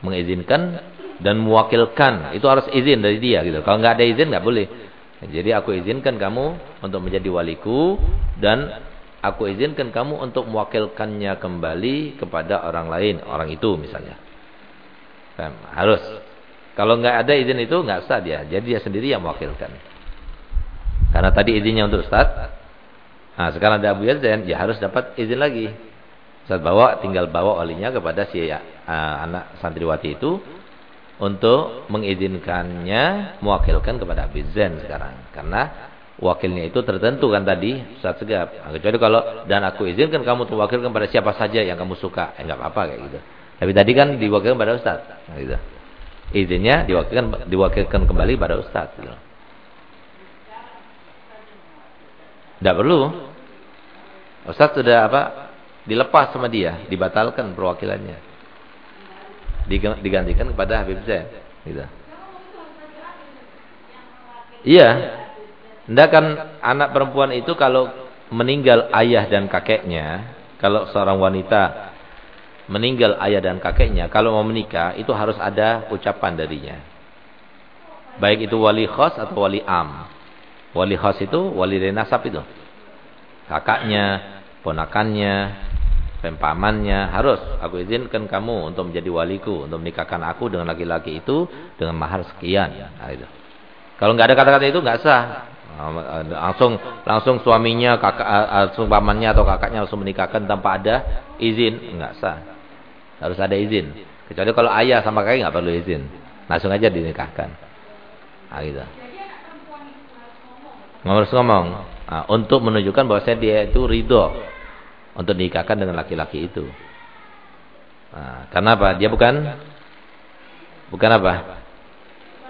[SPEAKER 1] mengizinkan dan mewakilkan itu harus izin dari dia gitu. Kalau nggak ada izin nggak boleh. Jadi aku izinkan kamu untuk menjadi waliku dan aku izinkan kamu untuk mewakilkannya kembali kepada orang lain, orang itu misalnya. Harus. Kalau nggak ada izin itu nggak sah dia. Jadi dia sendiri yang mewakilkan. Karena tadi izinnya untuk Ustaz. Nah, sekarang ada Abu Yazid, ya harus dapat izin lagi. Ustaz bawa, tinggal bawa walinya kepada si uh, anak santriwati itu untuk mengizinkannya mewakilkan kepada Abu Zain sekarang. Karena wakilnya itu tertentu kan tadi Ustaz Segap. Nah, kecuali kalau dan aku izinkan kamu untuk kepada siapa saja yang kamu suka. Eh enggak apa-apa kayak gitu. Tapi tadi kan diwakilkan pada Ustaz. Nah, gitu. Izinnya diwakilkan diwakilkan kembali pada Ustaz gitu. Tidak perlu. Ustaz sudah apa? Dilepas sama dia, dibatalkan perwakilannya. Digantikan kepada Habib Zain. Gitu. Iya. Tidak kan anak perempuan itu kalau meninggal ayah dan kakeknya, kalau seorang wanita meninggal ayah dan kakeknya, kalau mau menikah itu harus ada ucapan darinya. Baik itu wali khos atau wali am. Wali khas itu wali dari nasab itu. Kakaknya, ponakannya, pempamannya harus aku izinkan kamu untuk menjadi waliku, untuk menikahkan aku dengan laki-laki itu dengan mahar sekian. Nah, itu. Kalau nggak ada kata-kata itu nggak sah. Langsung langsung suaminya, kakak, langsung pamannya atau kakaknya langsung menikahkan tanpa ada izin, nggak sah. Harus ada izin. Kecuali kalau ayah sama kakek nggak perlu izin. Langsung aja dinikahkan. Nah, gitu harus ngomong nah, untuk menunjukkan bahwa saya dia itu ridho untuk dinikahkan dengan laki-laki itu. Nah, karena apa? Dia bukan bukan apa?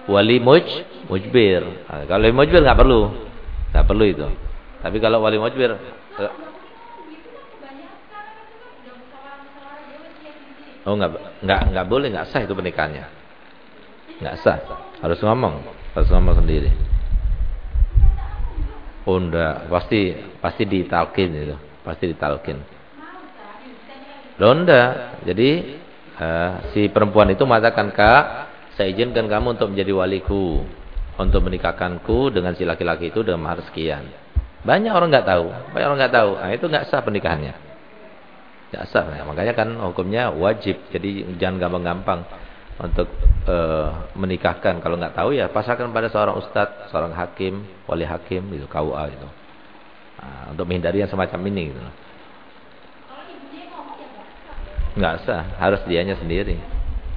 [SPEAKER 1] Wali muj mujbir. Nah, kalau wali mujbir nggak perlu, nggak perlu itu. Tapi kalau wali mujbir Oh nggak nggak nggak boleh nggak sah itu pernikahannya nggak sah harus ngomong harus ngomong sendiri Oh enggak, pasti pasti ditalkin itu, pasti ditalkin. Loh. Jadi uh, si perempuan itu mengatakan, "Kak, saya izinkan kamu untuk menjadi waliku, untuk menikahkanku dengan si laki-laki itu dengan mahar sekian." Banyak orang enggak tahu, banyak orang enggak tahu. Nah, itu enggak sah pernikahannya. Enggak sah. Nah, makanya kan hukumnya wajib. Jadi jangan gampang-gampang untuk uh, menikahkan. Kalau nggak tahu ya pasarkan pada seorang ustadz, seorang hakim, wali hakim itu KUA itu. Nah, untuk menghindari yang semacam ini gitu. Nggak sah, harus dianya sendiri.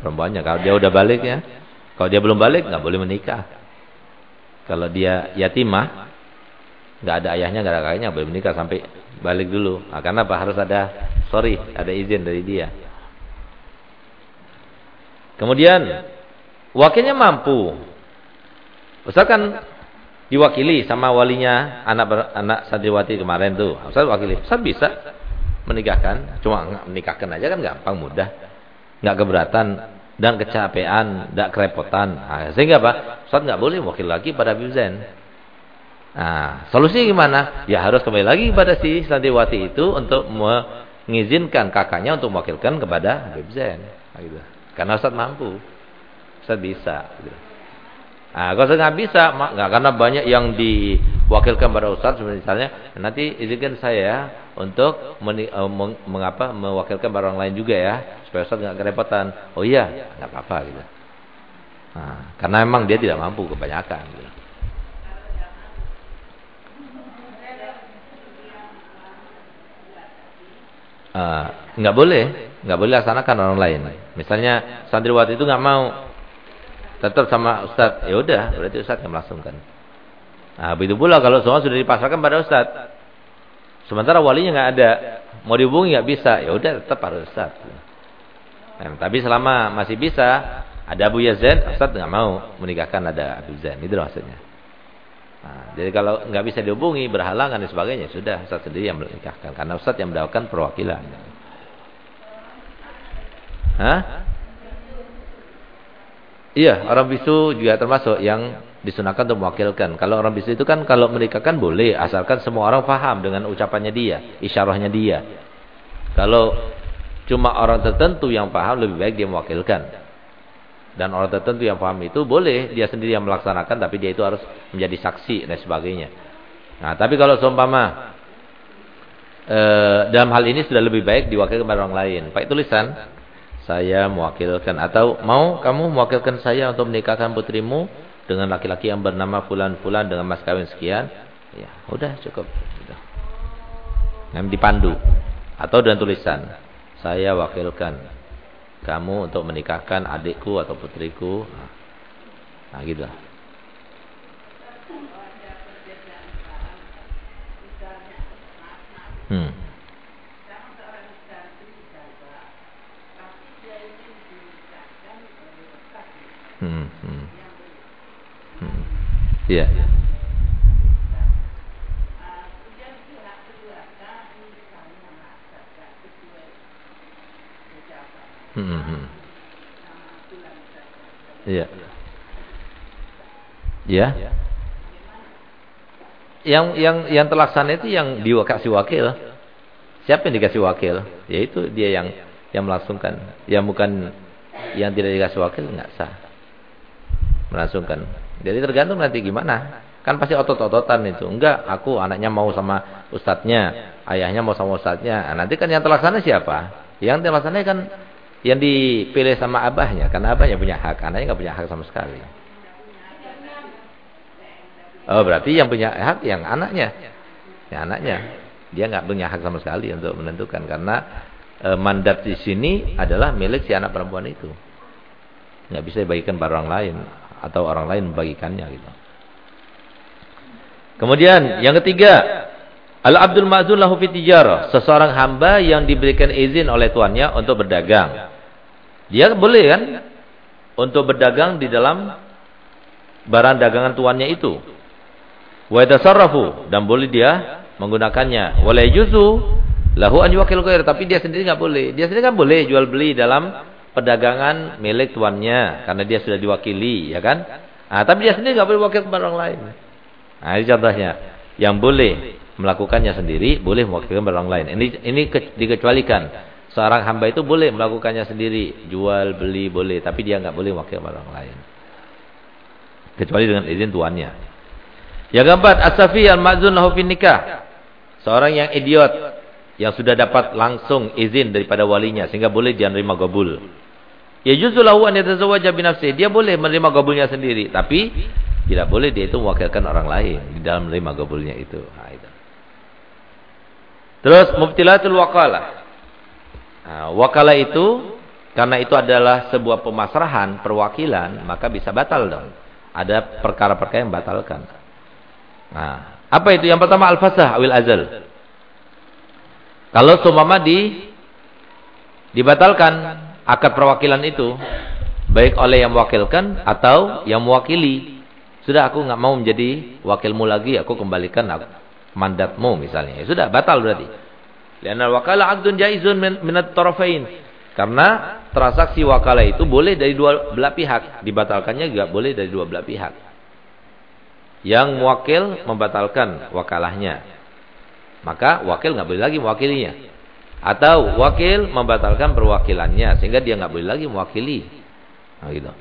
[SPEAKER 1] Perempuannya kalau dia udah balik ya. Kalau dia belum balik nggak boleh menikah. Kalau dia yatimah nggak ada ayahnya, nggak ada kakaknya boleh menikah sampai balik dulu. Nah, karena apa? Harus ada sorry, ada izin dari dia. Kemudian wakilnya mampu. Ustaz kan diwakili sama walinya anak anak santriwati kemarin tuh. Ustaz wakili. Ustaz bisa menikahkan, cuma menikahkan aja kan gampang mudah. Enggak keberatan dan kecapean, enggak kerepotan. Nah, sehingga apa? Ustaz enggak boleh wakil lagi pada Bizen. Nah, solusi gimana? Ya harus kembali lagi pada si santriwati itu untuk mengizinkan kakaknya untuk mewakilkan kepada Habib Zain. Nah, gitu. Karena Ustaz mampu. Ustaz bisa. Gitu. Nah, kalau nggak bisa, nggak karena banyak yang diwakilkan pada Ustaz misalnya, nanti izinkan saya untuk meni, uh, meng, mengapa mewakilkan pada orang lain juga ya, supaya Ustaz nggak kerepotan. Oh iya, nggak apa-apa gitu. Nah, karena memang dia tidak mampu kebanyakan. Gitu. Uh, nggak boleh, nggak boleh laksanakan orang lain. Misalnya santriwati itu nggak mau tetap sama ustad, ya udah, berarti ustad yang melangsungkan. Nah, begitu pula kalau semua sudah dipasarkan pada ustad, sementara walinya nggak ada, mau dihubungi nggak bisa, ya udah tetap harus ustad. Nah, tapi selama masih bisa, ada Abu Yazid, ustad nggak mau menikahkan ada Abu Zain, itu maksudnya. Nah, jadi kalau nggak bisa dihubungi, berhalangan dan sebagainya, sudah Ustaz sendiri yang menikahkan. Karena Ustaz yang mendapatkan perwakilan. Hah? Iya, orang bisu juga termasuk yang disunahkan untuk mewakilkan. Kalau orang bisnis itu kan kalau menikahkan boleh asalkan semua orang paham dengan ucapannya dia, isyarahnya dia. Kalau cuma orang tertentu yang paham lebih baik dia mewakilkan. Dan orang tertentu yang paham itu boleh dia sendiri yang melaksanakan tapi dia itu harus menjadi saksi dan sebagainya. Nah, tapi kalau seumpama e, dalam hal ini sudah lebih baik diwakilkan kepada orang lain. Pakai tulisan saya mewakilkan atau mau kamu mewakilkan saya untuk menikahkan putrimu dengan laki-laki yang bernama fulan-fulan dengan mas kawin sekian. Ya, udah cukup. Udah. Yang dipandu atau dengan tulisan. Saya wakilkan kamu untuk menikahkan adikku atau putriku. Nah, gitu. Hmm. Hmm, hmm. Hmm. Iya. Hmm, hmm, hmm. Iya. Ya. Yang yang yang terlaksana itu yang dikasih wakil. Siapa yang dikasih wakil? Yaitu dia yang yang melangsungkan. Yang bukan yang tidak dikasih wakil enggak sah melangsungkan. Jadi tergantung nanti gimana. Kan pasti otot-ototan itu. Enggak, aku anaknya mau sama ustadznya, ayahnya mau sama ustadznya. Nah, nanti kan yang terlaksana siapa? Yang terlaksana kan yang dipilih sama abahnya. Karena abahnya punya hak, anaknya nggak punya hak sama sekali. Oh, berarti yang punya hak yang anaknya. Yang anaknya. Dia nggak punya hak sama sekali untuk menentukan. Karena e, mandat di sini adalah milik si anak perempuan itu. Nggak bisa dibagikan pada orang lain atau orang lain membagikannya gitu. Kemudian yang ketiga, al-abdul ma'zun lahu fi seseorang hamba yang diberikan izin oleh tuannya untuk berdagang. Dia boleh kan untuk berdagang di dalam barang dagangan tuannya itu. Wa yatasarrafu dan boleh dia menggunakannya. Wala yajuzu lahu an yuwakil ghair, tapi dia sendiri enggak boleh. Dia sendiri kan boleh jual beli dalam perdagangan milik tuannya karena dia sudah diwakili, ya kan? Nah, tapi dia sendiri nggak boleh wakil kepada orang lain. Nah, ini contohnya. Yang boleh melakukannya sendiri, boleh mewakilkan kepada orang lain. Ini ini ke, dikecualikan. Seorang hamba itu boleh melakukannya sendiri, jual beli boleh, tapi dia nggak boleh kepada orang lain. Kecuali dengan izin tuannya. Yang keempat, asafi al-ma'zun lahu nikah. Seorang yang idiot yang sudah dapat langsung izin daripada walinya sehingga boleh dia menerima gabul. Ya juzulahu an yatazawwaja bi nafsihi. Dia boleh menerima gabulnya sendiri, tapi tidak boleh dia itu mewakilkan orang lain di dalam menerima gabulnya itu. Nah, itu. Terus mubtilatul wakalah. Wakalah itu karena itu adalah sebuah pemasrahan, perwakilan, maka bisa batal dong. Ada perkara-perkara yang batalkan. Nah, apa itu? Yang pertama al-fasah awil azal. Kalau sumama di dibatalkan akad perwakilan itu baik oleh yang mewakilkan atau yang mewakili. Sudah aku nggak mau menjadi wakilmu lagi, aku kembalikan mandatmu misalnya. Ya, sudah batal berarti. Lianna wakala aqdun jaizun minat tarafain. Karena transaksi wakala itu boleh dari dua belah pihak, dibatalkannya juga boleh dari dua belah pihak. Yang mewakil membatalkan wakalahnya. Maka wakil nggak boleh lagi mewakilinya. Atau wakil membatalkan perwakilannya sehingga dia nggak boleh lagi mewakili. Nah, gitu.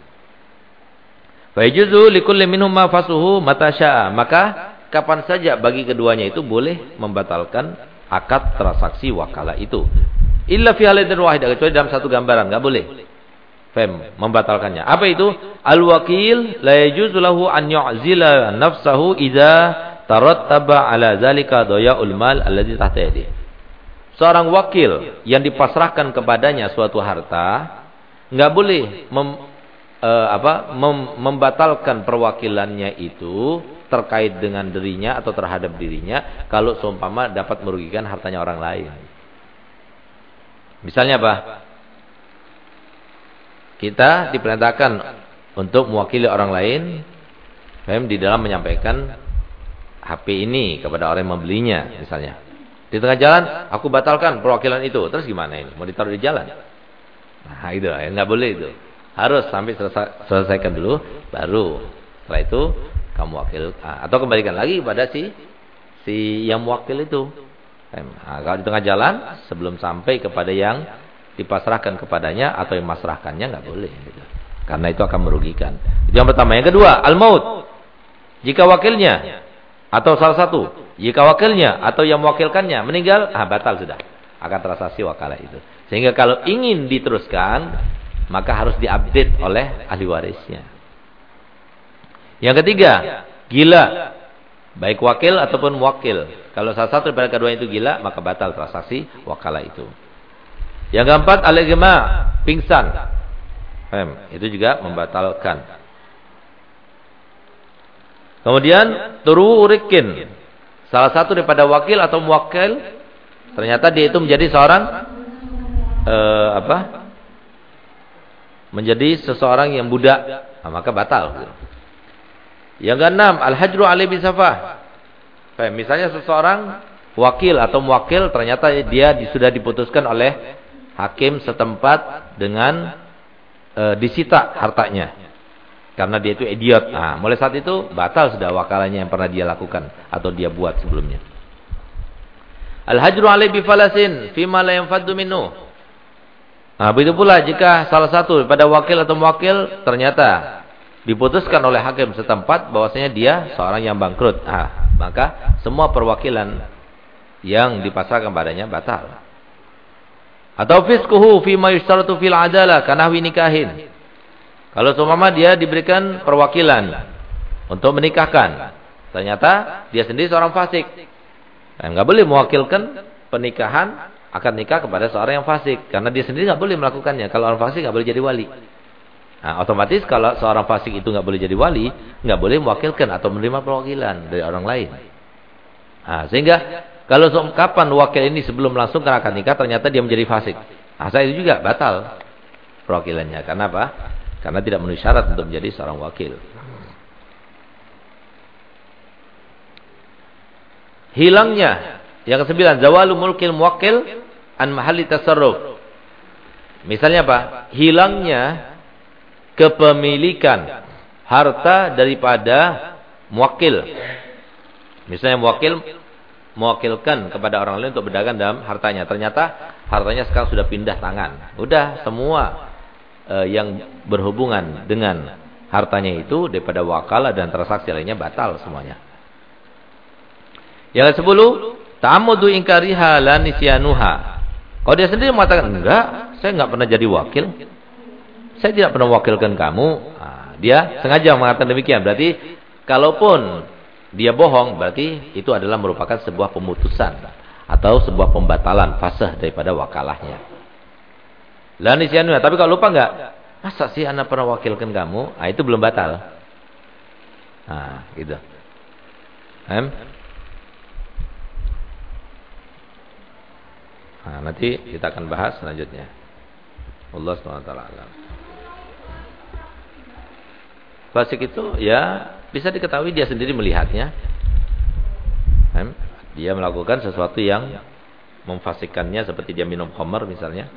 [SPEAKER 1] Fayajuzu likulli minhum ma fasuhu mata syaa. Maka kapan saja bagi keduanya itu boleh membatalkan akad transaksi wakalah itu. Illa fi halidin wahid kecuali dalam satu gambaran, nggak boleh. Fem membatalkannya. Apa itu? Al-wakil la yajuzu lahu an yu'zila nafsahu idza tarattaba ala zalika doyaul mal alladhi tahta yadi. Seorang wakil yang dipasrahkan kepadanya suatu harta enggak boleh mem, e, apa, mem, membatalkan perwakilannya itu terkait dengan dirinya atau terhadap dirinya kalau seumpama dapat merugikan hartanya orang lain. Misalnya apa? Kita diperintahkan untuk mewakili orang lain di dalam menyampaikan HP ini kepada orang yang membelinya misalnya. Di tengah jalan aku batalkan perwakilan itu. Terus gimana ini? Mau ditaruh di jalan? Nah, itu ya, nggak boleh itu. Harus sampai selesai, selesaikan dulu baru Setelah itu kamu wakil ah, atau kembalikan lagi pada si si yang wakil itu. Nah, kalau di tengah jalan sebelum sampai kepada yang dipasrahkan kepadanya atau yang masrahkannya nggak boleh gitu. Karena itu akan merugikan. Itu yang pertama. Yang kedua, al-maut. Jika wakilnya atau salah satu, jika wakilnya atau yang mewakilkannya meninggal, ah batal sudah. Akan transaksi wakalah itu. Sehingga kalau ingin diteruskan, maka harus diupdate oleh ahli warisnya. Yang ketiga, gila. Baik wakil ataupun wakil. Kalau salah satu daripada kedua itu gila, maka batal transaksi wakalah itu. Yang keempat, al pingsan. Itu juga membatalkan. Kemudian, turu urikin. Salah satu daripada wakil atau muwakil, ternyata dia itu menjadi seorang uh, apa? Menjadi seseorang yang budak, nah, maka batal. Yang keenam, al-hajru alaihi bisafah. Misalnya seseorang wakil atau muwakil ternyata dia sudah diputuskan oleh hakim setempat dengan e, disita hartanya. Karena dia itu idiot. Nah, mulai saat itu batal sudah wakalannya yang pernah dia lakukan atau dia buat sebelumnya. Al-hajru alaihi bifalasin fima la yanfaddu minhu. Nah, begitu pula jika salah satu pada wakil atau muwakil ternyata diputuskan oleh hakim setempat bahwasanya dia seorang yang bangkrut. Ah, maka semua perwakilan yang dipasarkan padanya batal. Atau fiskuhu fi ma yushtaratu fil adalah kanahwi nikahin. Kalau seumpama dia diberikan perwakilan untuk menikahkan, ternyata dia sendiri seorang fasik. Enggak boleh mewakilkan pernikahan akan nikah kepada seorang yang fasik karena dia sendiri enggak boleh melakukannya. Kalau orang fasik enggak boleh jadi wali. Nah, otomatis kalau seorang fasik itu nggak boleh jadi wali, nggak boleh mewakilkan atau menerima perwakilan dari orang lain. Nah, sehingga kalau kapan wakil ini sebelum langsung ke akad nikah ternyata dia menjadi fasik. Nah, saya itu juga batal perwakilannya. Karena apa? Karena tidak memenuhi syarat untuk menjadi seorang wakil. Hilangnya yang kesembilan zawalu mulkil muwakil an mahalli tasarruf. Misalnya apa? Hilangnya kepemilikan harta daripada muwakil. Misalnya muwakil mewakilkan kepada orang lain untuk berdagang dalam hartanya. Ternyata hartanya sekarang sudah pindah tangan. Udah semua uh, yang berhubungan dengan hartanya itu daripada wakalah dan transaksi lainnya batal semuanya. Yang ke-10, ta'ammudu inkariha la nisyanuha. Kalau dia sendiri mengatakan, enggak, saya enggak pernah jadi wakil. Saya tidak pernah wakilkan kamu. Nah, dia sengaja mengatakan demikian. Berarti kalaupun dia bohong, berarti itu adalah merupakan sebuah pemutusan atau sebuah pembatalan fasih daripada wakalahnya. Nisyanuha. Tapi kalau lupa enggak? Masa sih anak pernah wakilkan kamu? Nah, itu belum batal. Nah, gitu. Em? Nah, nanti kita akan bahas selanjutnya. Allah SWT. Fasik itu ya bisa diketahui dia sendiri melihatnya. Dia melakukan sesuatu yang memfasikannya seperti dia minum khamar misalnya.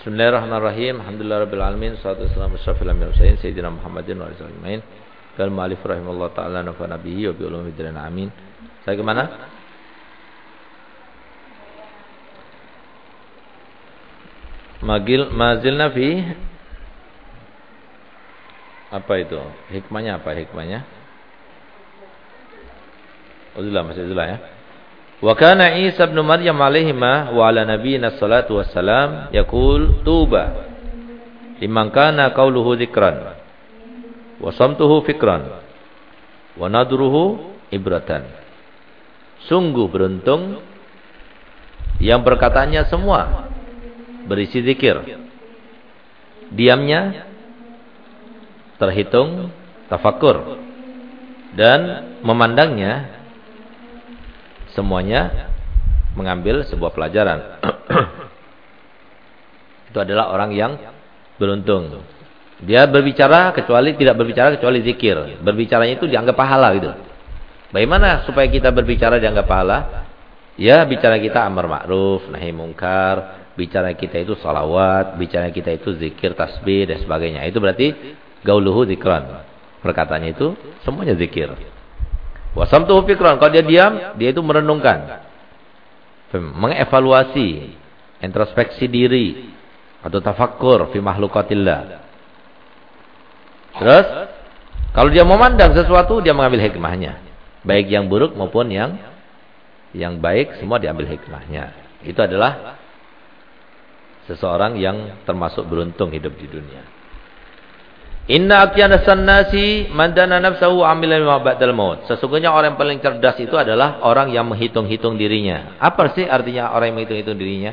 [SPEAKER 1] Bismillahirrahmanirrahim. Alhamdulillahirabbil alamin. Salatu wassalamu ala asyrafil anbiya'i sayyidina Muhammadin wa alihi. Kal mu'allif rahimallahu taala nafa'ana bihi wa bi amin. Saya ke Magil mazilna fi apa itu? Hikmahnya apa hikmahnya? Uzulah masih uzulah ya. Wa kana Isa bin Maryam alaihi ma wa ala nabiyina salatu wassalam yaqul tuba liman kana qauluhu dzikran wa samtuhu fikran wa nadruhu ibratan. Sungguh beruntung yang berkatanya semua berisi zikir. Diamnya terhitung tafakur dan memandangnya semuanya mengambil sebuah pelajaran. Itu adalah orang yang beruntung. Dia berbicara kecuali tidak berbicara kecuali zikir. Berbicaranya itu dianggap pahala gitu. Bagaimana supaya kita berbicara dianggap pahala? Ya bicara kita amar ma'ruf, nahi mungkar, bicara kita itu salawat, bicara kita itu zikir, tasbih dan sebagainya. Itu berarti gauluhu zikran. Perkataannya itu semuanya zikir. Wasamtuhu fikran. Kalau dia diam, dia itu merenungkan. Mengevaluasi, introspeksi diri atau tafakkur fi makhlukatillah. Terus kalau dia memandang sesuatu, dia mengambil hikmahnya. Baik yang buruk maupun yang yang baik semua diambil hikmahnya. Itu adalah seseorang yang termasuk beruntung hidup di dunia. Inna akyana sannasi mandana nafsahu amila mimma ba'dal maut. Sesungguhnya orang yang paling cerdas itu adalah orang yang menghitung-hitung dirinya. Apa sih artinya orang yang menghitung-hitung dirinya?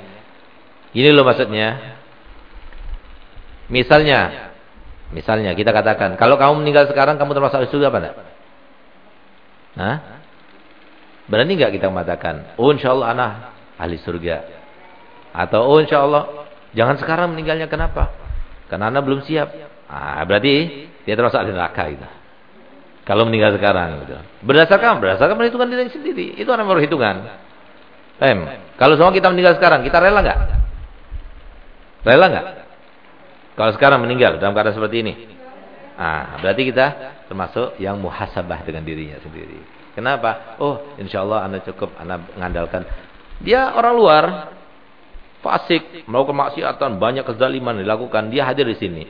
[SPEAKER 1] Ini loh maksudnya. Misalnya, misalnya kita katakan, kalau kamu meninggal sekarang kamu termasuk ahli surga apa enggak? Hah? Berani enggak kita mengatakan, "Oh insyaallah anak ahli surga." Atau "Oh insyaallah jangan sekarang meninggalnya kenapa?" Karena anak belum siap. Ah, berarti dia termasuk ahli neraka gitu. Kalau meninggal sekarang gitu. Berdasarkan berdasarkan perhitungan diri sendiri. Itu orang berhitungan. Em, kalau semua kita meninggal sekarang, kita rela enggak? Rela enggak? Kalau sekarang meninggal dalam keadaan seperti ini. Ah, berarti kita termasuk yang muhasabah dengan dirinya sendiri. Kenapa? Oh, insya Allah anda cukup anda mengandalkan. Dia orang luar, fasik, melakukan maksiatan, banyak kezaliman dilakukan. Dia hadir di sini.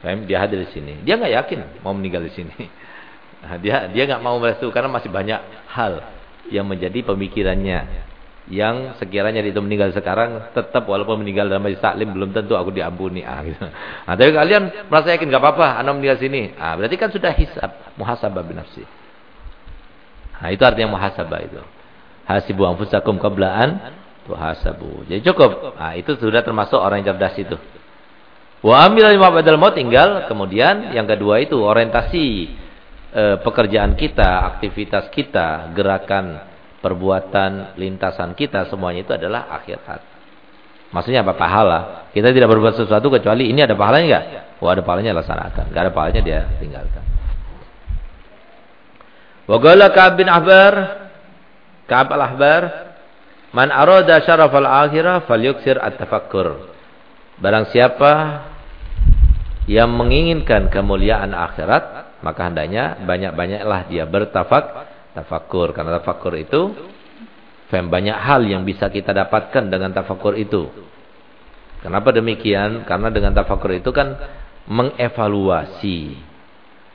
[SPEAKER 1] Dia hadir di sini. Dia nggak yakin mau meninggal di sini. Dia dia nggak mau itu karena masih banyak hal yang menjadi pemikirannya. Yang sekiranya itu meninggal sekarang, tetap walaupun meninggal dalam majlis taklim belum tentu aku diampuni. Ah, gitu. Nah, tapi kalian merasa yakin nggak apa-apa, anda meninggal sini. Ah, berarti kan sudah hisab, muhasabah binafsi. Nah, itu artinya muhasabah itu. Hasibu anfusakum qablaan tuhasabu. Jadi cukup. Nah, itu sudah termasuk orang yang cerdas itu. Wa amil lima badal maut tinggal kemudian yang kedua itu orientasi e, pekerjaan kita, aktivitas kita, gerakan, perbuatan, lintasan kita semuanya itu adalah akhirat. Maksudnya apa pahala? Kita tidak berbuat sesuatu kecuali ini ada pahalanya enggak? Wah ada pahalanya laksanakan. Enggak ada pahalanya dia tinggalkan. Wa qala Ka'ab bin Ahbar Ka'ab al-Ahbar Man arada syarafal akhirah falyuksir at-tafakkur. Barang siapa yang menginginkan kemuliaan akhirat, maka hendaknya banyak-banyaklah dia bertafak tafakur. Karena tafakur itu banyak hal yang bisa kita dapatkan dengan tafakur itu. Kenapa demikian? Karena dengan tafakur itu kan mengevaluasi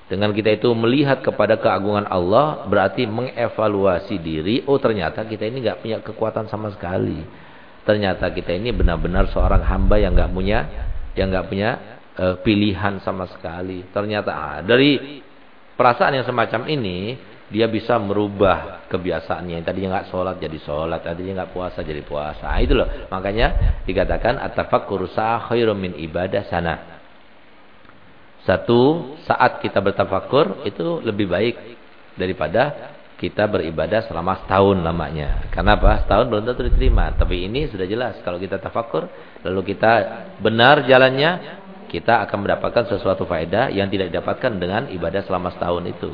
[SPEAKER 1] dengan kita itu melihat kepada keagungan Allah berarti mengevaluasi diri. Oh ternyata kita ini nggak punya kekuatan sama sekali. Ternyata kita ini benar-benar seorang hamba yang nggak punya, yang nggak punya uh, pilihan sama sekali. Ternyata ah, dari perasaan yang semacam ini dia bisa merubah kebiasaannya. Yang nggak sholat jadi sholat, tadinya nggak puasa jadi puasa. Nah, itu loh. Makanya dikatakan at-tafakkur ibadah sana. Satu saat kita bertafakur itu lebih baik daripada kita beribadah selama setahun lamanya. Karena apa? Setahun belum tentu diterima. Tapi ini sudah jelas. Kalau kita tafakur, lalu kita benar jalannya, kita akan mendapatkan sesuatu faedah yang tidak didapatkan dengan ibadah selama setahun itu.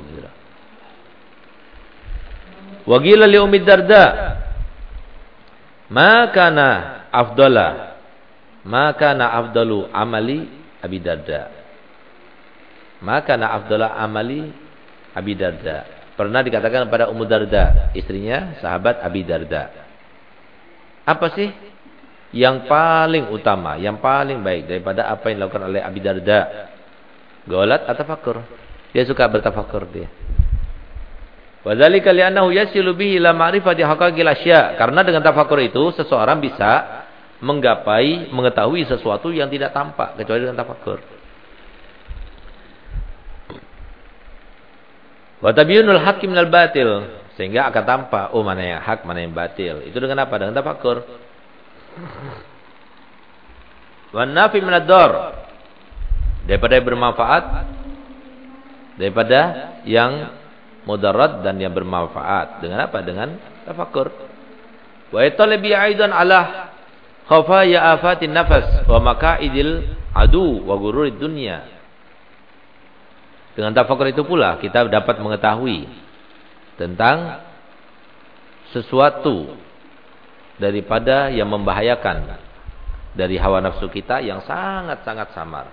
[SPEAKER 1] Wagila li Ummi Darda. Maka na afdala. Maka na afdalu amali Abi Darda. Maka na afdala amali Abi Darda. Pernah dikatakan pada Ummu Darda, istrinya sahabat Abi Darda. Apa sih yang paling utama, yang paling baik daripada apa yang dilakukan oleh Abi Darda? Golat atau fakur? Dia suka bertafakur dia. Wadzalika li'annahu yasilu bihi ila ma'rifati haqaqil asya. Karena dengan tafakur itu seseorang bisa menggapai, mengetahui sesuatu yang tidak tampak kecuali dengan tafakur. Wa tabyinul haqqi minal batil sehingga akan tampak oh mana yang hak, mana yang batil. Itu dengan apa? Dengan tafakkur. Wa nafi minad dar daripada yang bermanfaat daripada yang mudarat dan yang bermanfaat. Dengan apa? Dengan tafakkur. Wa yatalabi aidan ala khafaya afatin nafas wa makaidil adu wa gururid dunya. Dengan tafakur itu pula kita dapat mengetahui tentang sesuatu daripada yang membahayakan dari hawa nafsu kita yang sangat-sangat samar.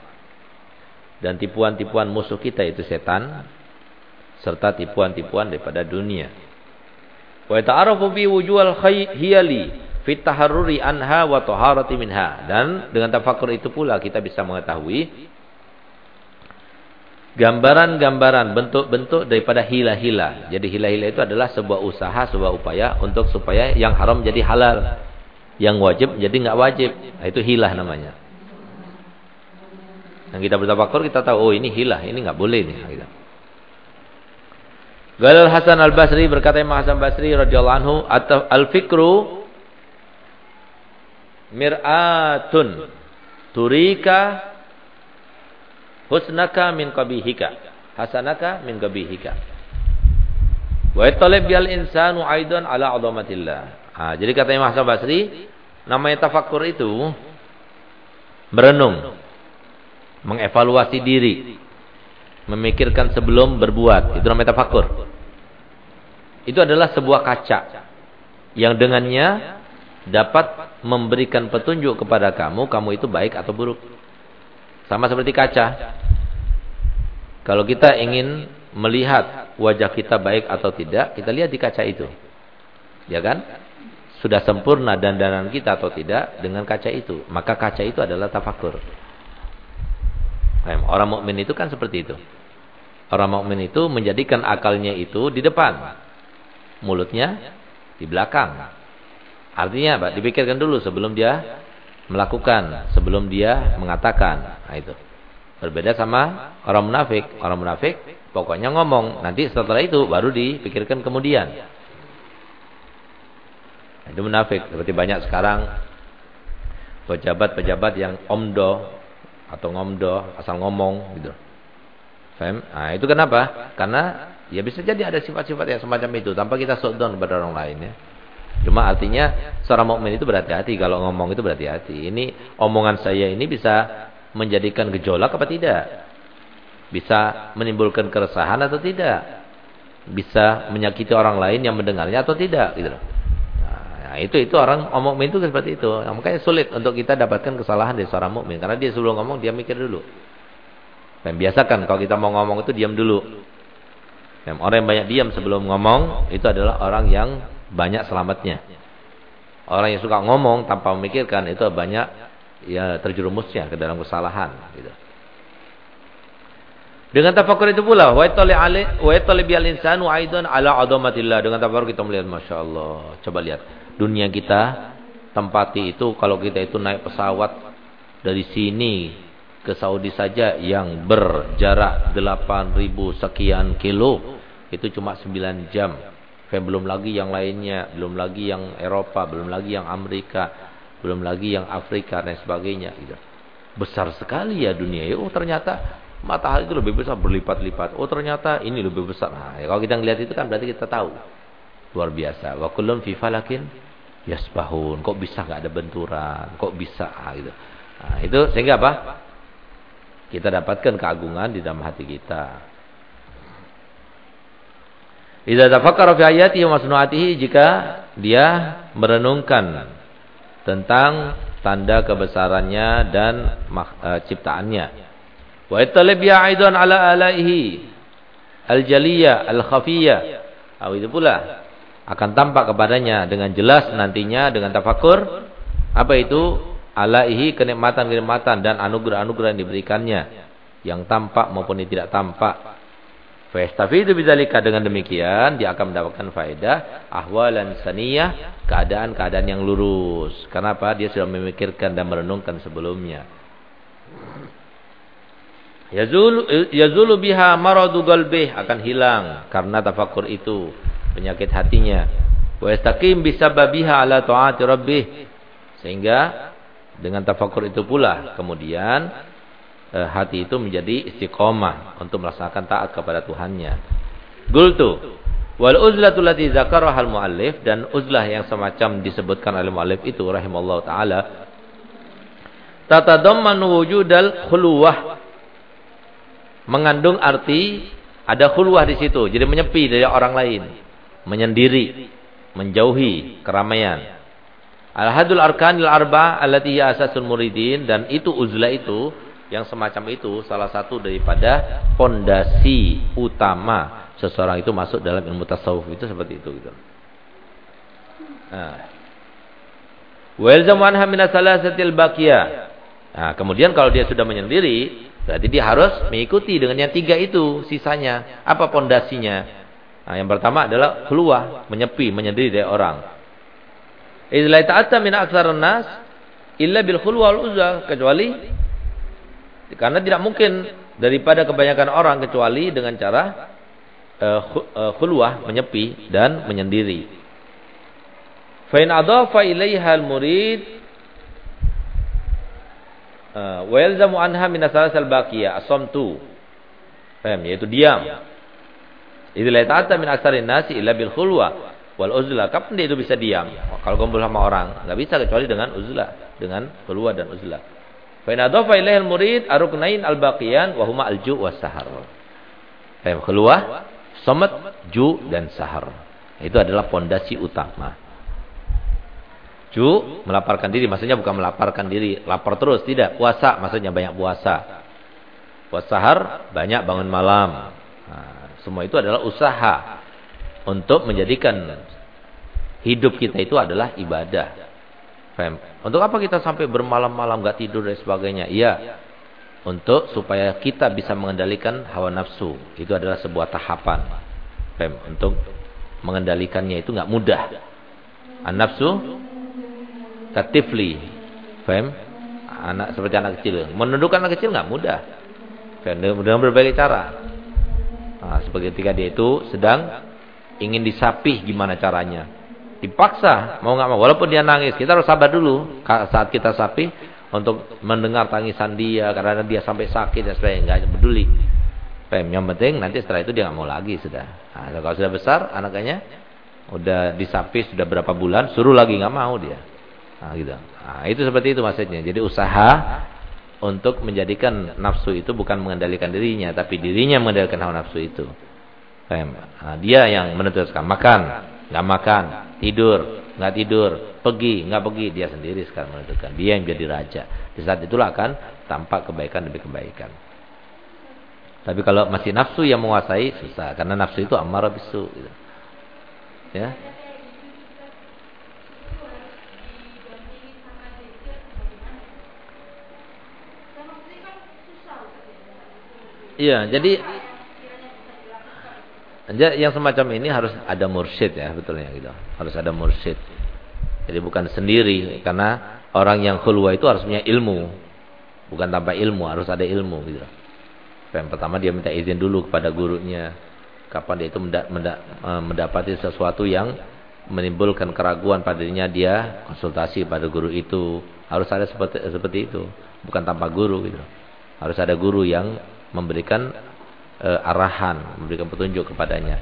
[SPEAKER 1] Dan tipuan-tipuan musuh kita itu setan serta tipuan-tipuan daripada dunia. Wa ta'arafu bi wujuhal hiyali fit taharruri anha wa taharati minha. Dan dengan tafakkur itu pula kita bisa mengetahui gambaran-gambaran bentuk-bentuk daripada hila-hila. Jadi hila-hila itu adalah sebuah usaha, sebuah upaya untuk supaya yang haram jadi halal yang wajib jadi nggak wajib. Nah, itu hilah namanya. Yang kita bertafakur kita tahu oh ini hilah, ini nggak boleh nih. Gitu. Galal Hasan Al Basri berkata Imam Hasan Basri radhiyallahu anhu al fikru mir'atun turika husnaka min qabihika hasanaka min qabihika wa yatalib bil insanu aidan ala 'azamatillah Nah, jadi kata Imam Hasan Basri, namanya tafakkur itu merenung, mengevaluasi diri, memikirkan sebelum berbuat. Itu namanya tafakkur. Itu adalah sebuah kaca yang dengannya dapat memberikan petunjuk kepada kamu, kamu itu baik atau buruk. Sama seperti kaca. Kalau kita ingin melihat wajah kita baik atau tidak, kita lihat di kaca itu. Ya kan? sudah sempurna dandanan kita atau tidak dengan kaca itu. Maka kaca itu adalah tafakur. Orang mukmin itu kan seperti itu. Orang mukmin itu menjadikan akalnya itu di depan. Mulutnya di belakang. Artinya apa? Dipikirkan dulu sebelum dia melakukan, sebelum dia mengatakan. Nah itu. Berbeda sama orang munafik. Orang munafik pokoknya ngomong, nanti setelah itu baru dipikirkan kemudian. Itu munafik. Seperti banyak sekarang pejabat-pejabat yang omdo atau ngomdo asal ngomong gitu. Faham? Nah, itu kenapa? Karena ya bisa jadi ada sifat-sifat yang semacam itu tanpa kita sodon kepada orang lain ya. Cuma artinya seorang mukmin itu berhati-hati kalau ngomong itu berhati-hati. Ini omongan saya ini bisa menjadikan gejolak apa tidak? Bisa menimbulkan keresahan atau tidak? Bisa menyakiti orang lain yang mendengarnya atau tidak gitu. Nah, itu itu orang omong itu seperti itu. Nah, makanya sulit untuk kita dapatkan kesalahan dari seorang mukmin karena dia sebelum ngomong dia mikir dulu. Dan biasakan kalau kita mau ngomong itu diam dulu. Dan orang yang banyak diam sebelum ngomong itu adalah orang yang banyak selamatnya. Orang yang suka ngomong tanpa memikirkan itu banyak ya terjerumusnya ke dalam kesalahan gitu. Dengan tafakur itu pula, wa yatali ali wa yatali bil insanu aidan ala adamatillah. Dengan tafakur kita melihat Masya Allah. Coba lihat dunia kita tempati itu kalau kita itu naik pesawat dari sini ke Saudi saja yang berjarak 8000 sekian kilo itu cuma 9 jam. Belum lagi yang lainnya, belum lagi yang Eropa, belum lagi yang Amerika, belum lagi yang Afrika dan sebagainya gitu. Besar sekali ya dunia. Oh ternyata Matahari itu lebih besar berlipat-lipat. Oh ternyata ini lebih besar. Nah, ya, kalau kita ngelihat itu kan berarti kita tahu. Luar biasa. Wa kullum fi falakin yasbahun. Kok bisa nggak ada benturan? Kok bisa ah, gitu. Nah, itu sehingga apa? Kita dapatkan keagungan di dalam hati kita. Idza tafakkara fi ayatihi wa masnuatihi jika dia merenungkan tentang tanda kebesarannya dan uh, ciptaannya Wa ittalib ya aidan ala alaihi al-jaliyah al-khafiyah. Oh, itu pula akan tampak kepadanya dengan jelas nantinya dengan tafakur apa itu alaihi kenikmatan-kenikmatan dan anugerah-anugerah yang diberikannya yang tampak maupun yang tidak tampak. Itu bidzalika dengan demikian dia akan mendapatkan faedah ahwalan saniyah, keadaan-keadaan yang lurus. Kenapa? Dia sudah memikirkan dan merenungkan sebelumnya. Yazulu yazulu biha maradu qalbih akan hilang karena tafakur itu penyakit hatinya. Wa yastaqim bisababiha ala taati rabbih. Sehingga dengan tafakur itu pula kemudian eh, hati itu menjadi istiqomah untuk melaksanakan taat kepada Tuhannya. Gultu wal uzlatu lati zakaraha al muallif dan uzlah yang semacam disebutkan oleh muallif itu rahimallahu taala tatadammanu wujudal khuluwah mengandung arti ada khulwah di situ. Jadi menyepi dari orang lain, menyendiri, menjauhi keramaian. Al-hadul arkanil arba allati asasul muridin dan itu uzlah itu yang semacam itu salah satu daripada pondasi utama seseorang itu masuk dalam ilmu tasawuf itu seperti itu gitu. Nah. Wa yalzamu anha min. Nah, kemudian kalau dia sudah menyendiri, berarti dia harus mengikuti dengan yang tiga itu sisanya. Apa pondasinya? Nah, yang pertama adalah keluar, menyepi, menyendiri dari orang. Idza ta'atta min aktsarun nas illa bil khulwa wal uzza kecuali karena tidak mungkin daripada kebanyakan orang kecuali dengan cara uh, khulwah menyepi dan menyendiri. Fa in adafa ilaiha al murid uh, wa yalzamu anha min asal baqiyah as-samtu. Paham yaitu diam. Idza la ta'atta min aktsarin nasi illa bil khulwa wal uzla. Kapan dia itu bisa diam? Kalau kumpul sama orang, nggak bisa kecuali dengan uzla, dengan keluar dan uzla. Fa in adafa murid aruknain al-baqiyan wa huma al-ju' was sahar. Eh, keluar, somat, ju dan sahar. Itu adalah pondasi utama. Ju melaparkan diri maksudnya bukan melaparkan diri, lapar terus tidak. Puasa maksudnya banyak puasa. Puasa banyak bangun malam. Nah, semua itu adalah usaha untuk menjadikan hidup kita itu adalah ibadah. Fem. Untuk apa kita sampai bermalam-malam gak tidur dan sebagainya? Iya. Untuk supaya kita bisa mengendalikan hawa nafsu. Itu adalah sebuah tahapan. Fem. Untuk mengendalikannya itu gak mudah. An-nafsu katifli. Fem. Anak seperti anak kecil. Menundukkan anak kecil gak mudah. Fem. Dengan berbagai cara. Nah, seperti ketika dia itu sedang ingin disapih gimana caranya. Dipaksa, mau nggak mau. Walaupun dia nangis, kita harus sabar dulu saat kita sapih untuk mendengar tangisan dia karena dia sampai sakit dan sebagainya nggak peduli. Pem, yang penting nanti setelah itu dia nggak mau lagi sudah. Nah, kalau sudah besar anaknya udah disapih sudah berapa bulan, suruh lagi nggak mau dia. Nah, gitu. Nah, itu seperti itu maksudnya. Jadi usaha untuk menjadikan nafsu itu bukan mengendalikan dirinya, tapi dirinya mengendalikan hawa nafsu itu. Nah, dia yang menentukan makan, nggak makan, tidur, nggak tidur, pergi, nggak pergi, dia sendiri sekarang menentukan. Dia yang jadi raja. Di saat itulah akan tampak kebaikan demi kebaikan. Tapi kalau masih nafsu yang menguasai susah karena nafsu itu amarah bisu gitu. Ya. Iya, jadi yang semacam ini harus ada mursyid ya betulnya gitu. Harus ada mursyid. Jadi bukan sendiri karena orang yang khulwa itu harus punya ilmu. Bukan tanpa ilmu, harus ada ilmu gitu. Yang pertama dia minta izin dulu kepada gurunya. Kapan dia itu e, mendapati sesuatu yang menimbulkan keraguan pada dirinya dia konsultasi pada guru itu. Harus ada seperti seperti itu, bukan tanpa guru gitu. Harus ada guru yang memberikan e, arahan, memberikan petunjuk kepadanya.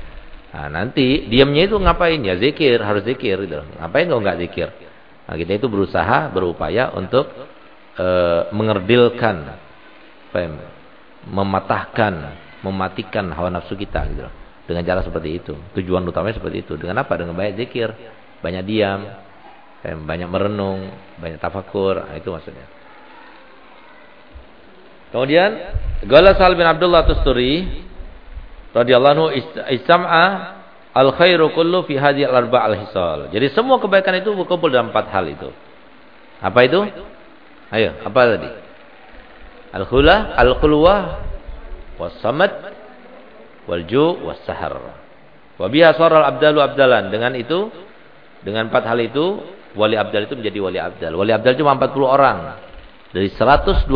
[SPEAKER 1] Nah, nanti diamnya itu ngapain ya? Zikir, harus zikir gitu. Ngapain kalau enggak zikir? Nah, kita itu berusaha, berupaya untuk e, mengerdilkan pem, mematahkan, mematikan hawa nafsu kita gitu. Dengan cara seperti itu. Tujuan utamanya seperti itu. Dengan apa? Dengan banyak zikir, banyak diam, banyak merenung, banyak tafakur, nah, itu maksudnya. Kemudian Gala Sal bin Abdullah Tusturi radhiyallahu anhu istam'a al khairu kullu fi hadhihi al arba' al hisal. Jadi semua kebaikan itu berkumpul dalam empat hal itu. Apa itu? Ayo, apa tadi? Al khula, al qulwa, was samad, wal ju' was sahar. Wa biha al abdalu abdalan. Dengan itu, dengan empat hal itu, wali abdal itu menjadi wali abdal. Wali abdal cuma 40 orang. Dari 124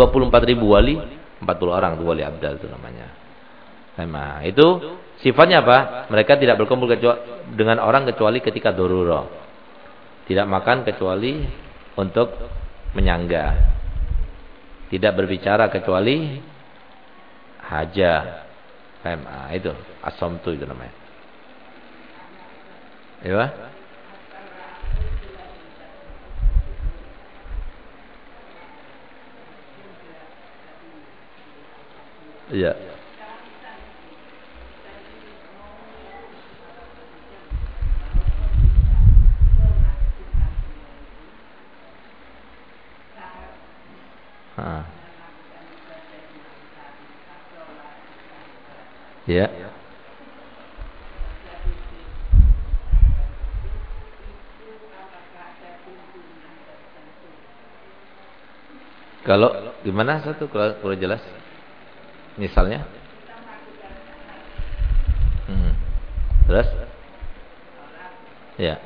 [SPEAKER 1] ribu wali, 40 orang itu wali abdal itu namanya. Nah, itu sifatnya apa? Mereka tidak berkumpul dengan orang kecuali ketika doruro. Tidak makan kecuali untuk menyangga. Tidak berbicara kecuali haja. Nah, itu asom itu namanya. Ya. Iya. Ya. Kalau gimana satu kalau, kalau jelas? Misalnya? Hmm. Terus? Ya.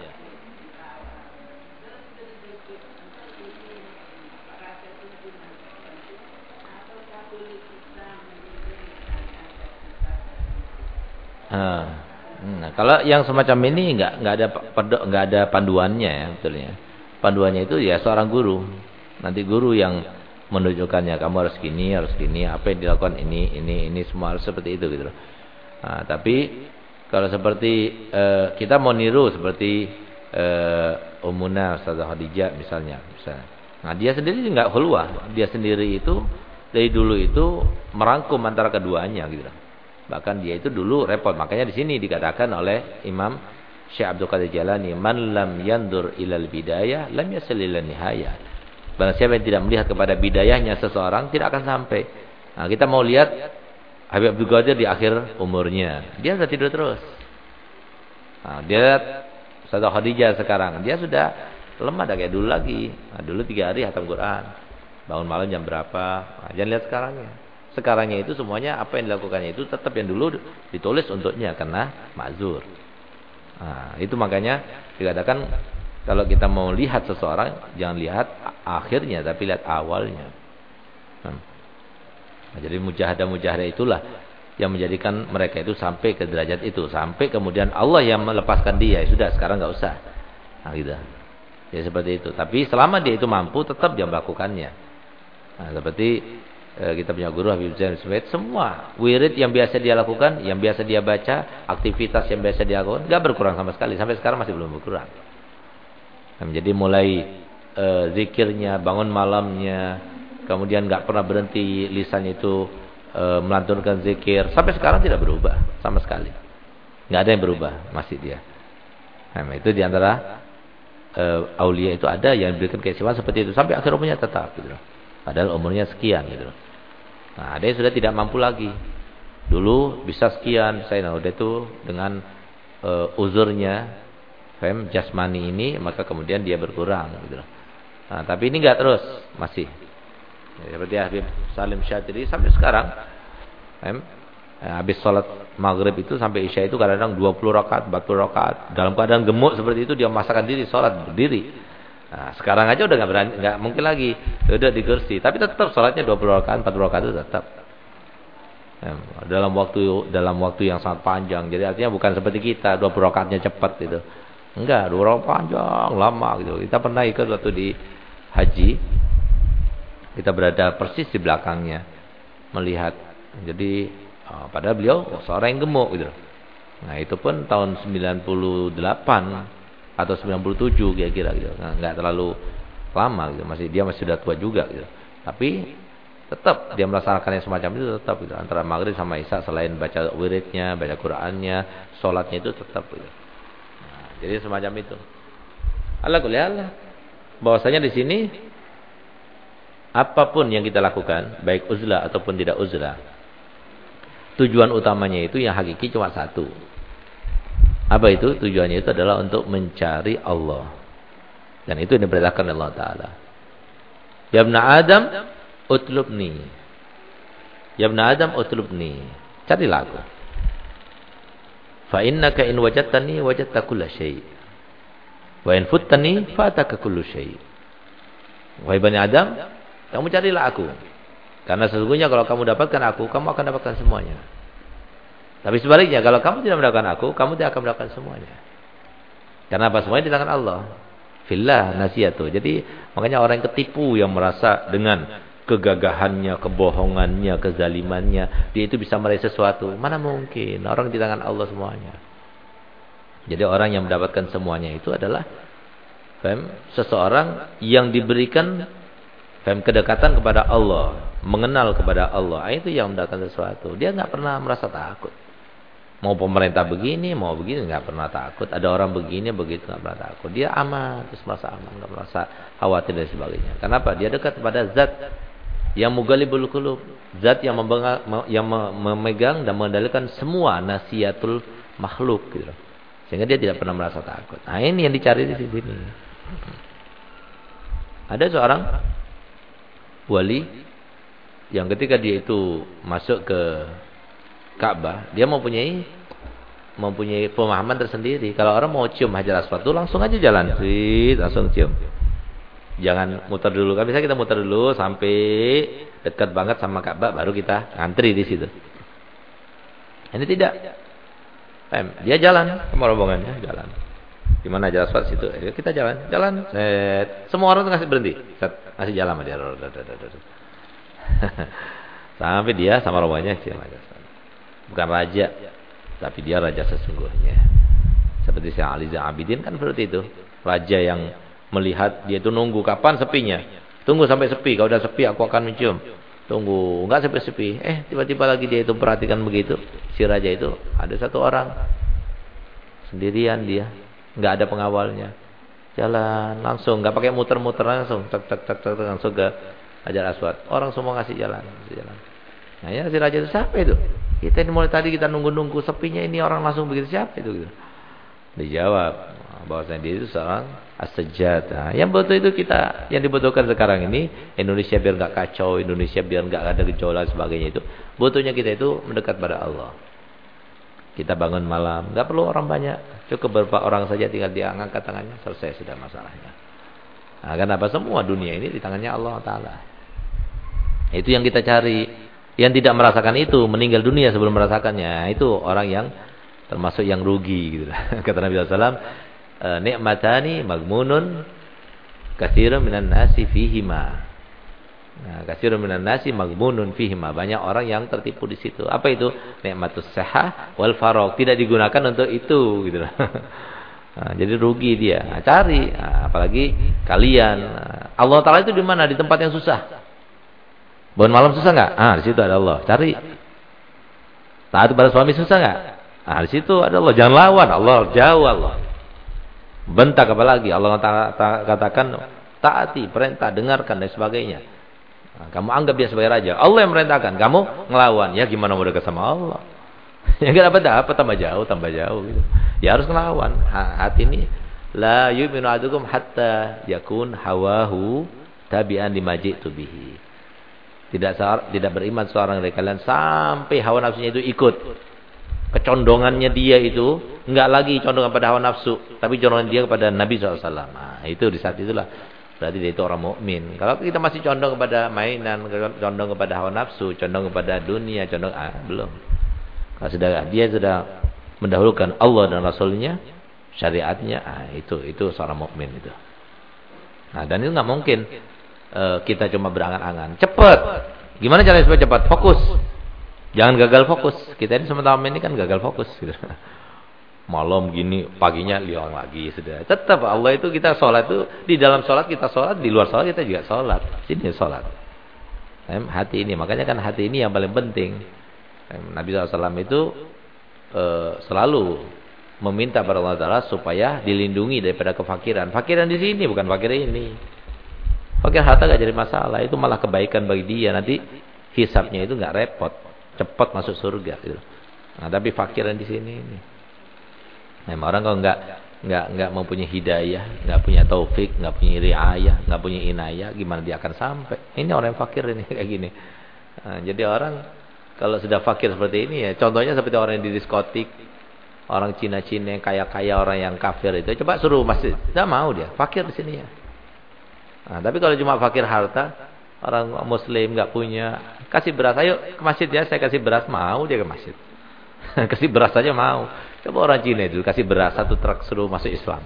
[SPEAKER 1] Nah, kalau yang semacam ini enggak enggak ada enggak ada panduannya ya betulnya. Panduannya itu ya seorang guru. Nanti guru yang menunjukkannya kamu harus gini, harus gini, apa yang dilakukan ini, ini, ini semua harus seperti itu gitu. Nah, tapi kalau seperti uh, kita mau niru seperti uh, Umuna Ustazah Khadijah misalnya, misalnya. Nah, dia sendiri enggak hulwah. Dia sendiri itu dari dulu itu merangkum antara keduanya gitu loh. Bahkan dia itu dulu repot. Makanya di sini dikatakan oleh Imam Syekh Abdul Qadir Jalani, "Man lam yandur ilal bidayah lam yasil ila nihayah." Barang siapa yang tidak melihat kepada bidayahnya seseorang tidak akan sampai. Nah, kita mau lihat Habib Abdul Qadir di akhir umurnya. Dia sudah tidur terus. Nah, dia Ustazah Khadijah sekarang. Dia sudah lemah dah kayak dulu lagi. Nah, dulu tiga hari hatam Quran. Bangun malam jam berapa. Nah, jangan lihat sekarangnya. Sekarangnya itu semuanya apa yang dilakukannya itu tetap yang dulu ditulis untuknya karena mazur. Nah, itu makanya dikatakan kalau kita mau lihat seseorang jangan lihat akhirnya tapi lihat awalnya. Nah, jadi mujahadah-mujahadah itulah yang menjadikan mereka itu sampai ke derajat itu, sampai kemudian Allah yang melepaskan dia, ya sudah sekarang nggak usah. Nah, gitu. Ya seperti itu. Tapi selama dia itu mampu tetap dia melakukannya. Nah, seperti Eh, kita punya guru Habib Zain Smith semua wirid yang biasa dia lakukan yang biasa dia baca aktivitas yang biasa dia lakukan nggak berkurang sama sekali sampai sekarang masih belum berkurang nah, jadi mulai e, zikirnya bangun malamnya kemudian nggak pernah berhenti lisannya itu e, melantunkan zikir. Sampai sekarang tidak berubah sama sekali. Nggak ada yang berubah masih dia. Nah, itu di antara e, aulia itu ada yang diberikan keistimewaan seperti itu. Sampai akhir umurnya tetap gitu Padahal umurnya sekian gitu Nah, ada yang sudah tidak mampu lagi. Dulu bisa sekian, saya nah udah itu dengan uh, uzurnya fem jasmani ini maka kemudian dia berkurang gitu Nah, tapi ini enggak terus, masih. Ya, seperti Habib Salim Syatiri sampai sekarang fem ya, habis sholat maghrib itu sampai isya itu kadang-kadang 20 rakaat, 40 rakaat. Dalam keadaan gemuk seperti itu dia memaksakan diri sholat berdiri. Nah, sekarang aja udah nggak berani, nggak mungkin lagi udah di kursi. Tapi tetap sholatnya 20 rakaat, 40 rakaat itu tetap. Dalam waktu dalam waktu yang sangat panjang. Jadi artinya bukan seperti kita 20 rakaatnya cepat gitu. Enggak, 20 rakaat panjang, lama gitu. Kita pernah ikut waktu di haji. Kita berada persis di belakangnya melihat. Jadi oh, padahal beliau seorang yang gemuk gitu. Nah, itu pun tahun 98 atau 97 kira-kira gitu. Nah, enggak terlalu lama gitu. Masih dia masih sudah tua juga gitu. Tapi tetap dia melaksanakan yang semacam itu tetap gitu. Antara maghrib sama isya selain baca wiridnya, baca Qur'annya, sholatnya itu tetap gitu. Jadi semacam itu. Allah Allah. Bahwasanya di sini apa pun yang kita lakukan, baik uzlah ataupun tidak uzlah, tujuan utamanya itu yang hakiki cuma satu, apa itu? Tujuannya itu adalah untuk mencari Allah. Dan itu yang diperintahkan Allah Ta'ala. Ya ibn Adam, utlubni. Ya ibn Adam, utlubni. Carilah aku. Fa innaka in wajadtani wajadta kulla syai. Wa in futtani fataka kullu syai. Wahai Bani Adam, kamu carilah aku. Karena sesungguhnya kalau kamu dapatkan aku, kamu akan dapatkan semuanya. Tapi sebaliknya, kalau kamu tidak mendapatkan aku, kamu tidak akan mendapatkan semuanya. Karena apa? Semuanya di tangan Allah. Fillah nasiatu. Jadi makanya orang yang ketipu yang merasa dengan kegagahannya, kebohongannya, kezalimannya, dia itu bisa meraih sesuatu. Mana mungkin? Orang di tangan Allah semuanya. Jadi orang yang mendapatkan semuanya itu adalah fem, seseorang yang diberikan fem, kedekatan kepada Allah, mengenal kepada Allah. Itu yang mendapatkan sesuatu. Dia nggak pernah merasa takut. Mau pemerintah begini, mau begini nggak pernah takut. Ada orang begini, begitu nggak pernah takut. Dia aman, terus merasa aman, nggak merasa khawatir dan sebagainya. Kenapa? Dia dekat kepada zat yang mughalibul qulub, zat yang yang memegang dan mengendalikan semua nasiatul makhluk gitu. Sehingga dia tidak pernah merasa takut. Nah, ini yang dicari di sini. Ada seorang wali yang ketika dia itu masuk ke Ka'bah, dia mempunyai mempunyai pemahaman tersendiri. Kalau orang mau cium Hajar Aswad itu langsung aja jalan, sih, langsung cium. Jangan muter dulu. Kan bisa kita muter dulu sampai dekat banget sama Ka'bah baru kita ngantri di situ. Ini tidak. Dia jalan sama rombongannya, jalan. Di mana jalan situ. kita jalan, jalan. Set. Semua orang tuh ngasih berhenti. Set. Ngasih jalan sama dia. Sampai dia sama rombongannya Bukan raja, tapi dia raja sesungguhnya. Seperti Syekh Ali Abidin kan seperti itu. Raja yang melihat dia itu nunggu kapan sepinya. Tunggu sampai sepi, kalau udah sepi aku akan mencium. Tunggu, enggak sampai sepi. Eh, tiba-tiba lagi dia itu perhatikan begitu. Si raja itu ada satu orang. Sendirian dia, enggak ada pengawalnya. Jalan langsung, enggak pakai muter-muter langsung, tak tak tak tak langsung ke Hajar Aswad. Orang semua ngasih jalan, jalan. Nah, ya si raja itu siapa itu? Kita ini mulai tadi kita nunggu-nunggu sepinya ini orang langsung begitu siapa itu. Dijawab bahwasanya dia itu seorang as-sajjad. Nah, yang betul itu kita yang dibutuhkan sekarang ini Indonesia biar enggak kacau, Indonesia biar enggak ada gejolak sebagainya itu. Butuhnya kita itu mendekat pada Allah. Kita bangun malam, enggak perlu orang banyak. Cukup beberapa orang saja tinggal dia angkat tangannya, selesai sudah masalahnya. Nah, kenapa semua dunia ini di tangannya Allah taala. Itu yang kita cari. Yang tidak merasakan itu meninggal dunia sebelum merasakannya, itu orang yang termasuk yang rugi gitu. Kata Nabi sallallahu nikmatani magmunun katsirun minan nasi fihima. Nah, katsirun minan nasi magmunun fihima. Banyak orang yang tertipu di situ. Apa itu? Nikmatus sahah wal farok. Tidak digunakan untuk itu gitu. Nah, jadi rugi dia. Nah, cari, nah, apalagi kalian. Allah Taala itu di mana? Di tempat yang susah. Bangun malam susah nggak? Ah, di situ ada Allah. Cari. Taat kepada suami susah nggak? Ah, di situ ada Allah. Jangan lawan. Allah jauh Allah. Bentak apa lagi? Allah katakan taati, perintah, dengarkan dan sebagainya. Nah, kamu anggap dia sebagai raja. Allah yang merintahkan. Kamu ngelawan. Ya gimana mau dekat sama Allah? ya enggak dapat apa tambah jauh, tambah jauh gitu. Ya harus ngelawan. Hati ini la yu'minu adukum hatta yakun hawahu tabi'an limajitu bihi. Tidak tidak beriman seorang dari kalian sampai hawa nafsunya itu ikut. Kecondongannya dia itu enggak lagi condongan pada hawa nafsu, tapi condongan dia kepada Nabi SAW. Nah, itu di saat itulah berarti dia itu orang mukmin. Kalau kita masih condong kepada mainan, condong kepada hawa nafsu, condong kepada dunia, condong ah, belum. Kalau sudah dia sudah mendahulukan Allah dan Rasulnya, syariatnya, ah, itu itu seorang mukmin itu. Nah, dan itu nggak mungkin uh, kita cuma berangan-angan. Cepat. Gimana caranya supaya cepat? Fokus. Jangan gagal fokus. Kita ini sementara ini kan gagal fokus. Gitu. Malam gini, paginya liang lagi sudah. Tetap Allah itu kita sholat itu di dalam sholat kita sholat, di luar sholat kita juga sholat. Sini sholat. Hati ini, makanya kan hati ini yang paling penting. Nabi SAW itu uh, selalu meminta kepada Allah Taala supaya dilindungi daripada kefakiran. Fakiran di sini bukan fakir ini. Fakir harta gak jadi masalah. Itu malah kebaikan bagi dia. Nanti hisapnya itu gak repot. Cepat masuk surga. Gitu. Nah, tapi fakiran di sini ini. Nah, orang kalau nggak nggak nggak mempunyai hidayah, nggak punya taufik, nggak punya riayah, nggak punya inayah, gimana dia akan sampai? Ini orang yang fakir ini kayak gini. Nah, jadi orang kalau sudah fakir seperti ini ya, contohnya seperti orang yang di diskotik, orang Cina-Cina yang kaya-kaya, orang yang kafir itu, coba suruh masjid, tidak mau dia, fakir di sini ya. Nah, tapi kalau cuma fakir harta, orang muslim nggak punya, kasih beras, ayo ke masjid ya, saya kasih beras, mau dia ke masjid. kasih beras saja mau. Coba orang Cina itu kasih beras satu truk suruh masuk Islam.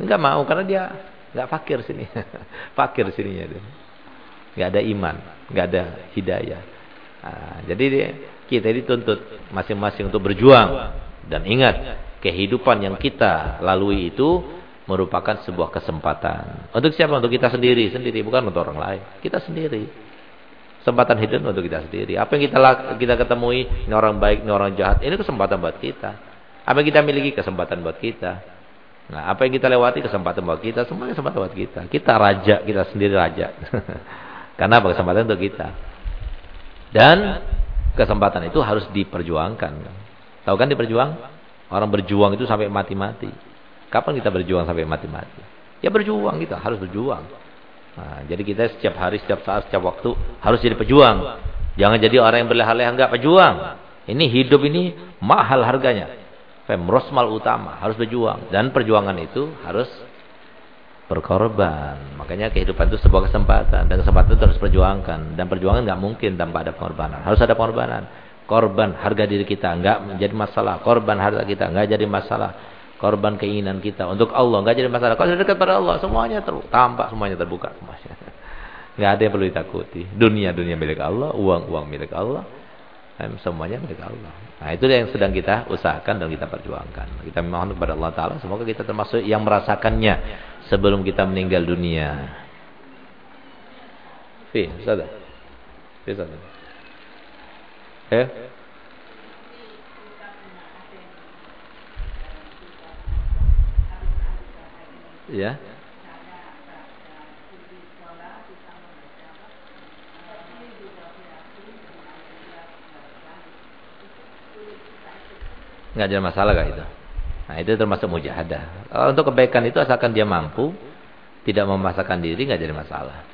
[SPEAKER 1] Enggak mau karena dia nggak fakir sini. fakir sininya dia. Enggak ada iman, enggak ada hidayah. Nah, jadi dia, kita dituntut masing-masing untuk berjuang dan ingat kehidupan yang kita lalui itu merupakan sebuah kesempatan. Untuk siapa? Untuk kita sendiri, sendiri bukan untuk orang lain. Kita sendiri. Kesempatan hidup untuk kita sendiri. Apa yang kita kita ketemui, ini orang baik, ini orang jahat, ini kesempatan buat kita. Apa yang kita miliki kesempatan buat kita. Nah, apa yang kita lewati kesempatan buat kita, semuanya kesempatan buat kita. Kita raja, kita sendiri raja. Karena apa kesempatan untuk kita. Dan kesempatan itu harus diperjuangkan. Tahu kan diperjuang? Orang berjuang itu sampai mati-mati. Kapan kita berjuang sampai mati-mati? Ya berjuang kita, harus berjuang. Nah, jadi kita setiap hari, setiap saat, setiap waktu harus jadi pejuang. Jangan jadi orang yang berleha-leha enggak pejuang. Ini hidup ini mahal harganya. Femrosmal utama, harus berjuang. Dan perjuangan itu harus berkorban. Makanya kehidupan itu sebuah kesempatan. Dan kesempatan itu harus perjuangkan. Dan perjuangan enggak mungkin tanpa ada pengorbanan. Harus ada pengorbanan. Korban harga diri kita enggak menjadi masalah. Korban harga kita enggak jadi masalah korban keinginan kita untuk Allah nggak jadi masalah. Kalau dekat pada Allah semuanya ter tampak semuanya terbuka semuanya. Nggak ada yang perlu ditakuti. Dunia dunia milik Allah, uang uang milik Allah, semuanya milik Allah. Nah itu yang sedang kita usahakan dan kita perjuangkan. Kita mohon kepada Allah Taala semoga kita termasuk yang merasakannya sebelum kita meninggal dunia. Fi, sudah. Fi, sudah. Eh? Ya. Enggak ada masalah kah itu? Nah, itu termasuk mujahadah. Untuk kebaikan itu asalkan dia mampu tidak memaksakan diri enggak jadi masalah.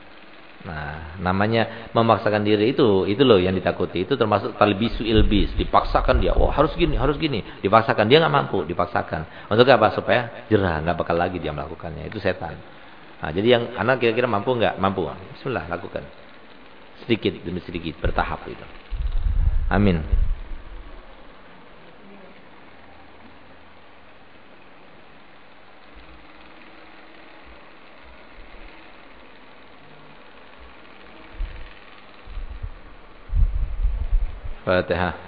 [SPEAKER 1] Nah, namanya memaksakan diri itu, itu loh yang ditakuti. Itu termasuk talbisu ilbis. Dipaksakan dia, oh harus gini, harus gini. Dipaksakan, dia nggak mampu, dipaksakan. Untuk apa? Supaya jerah, nggak bakal lagi dia melakukannya. Itu setan. Nah, jadi yang anak kira-kira mampu nggak? Mampu. Bismillah, lakukan. Sedikit demi sedikit, bertahap itu. Amin. Al-Fatihah.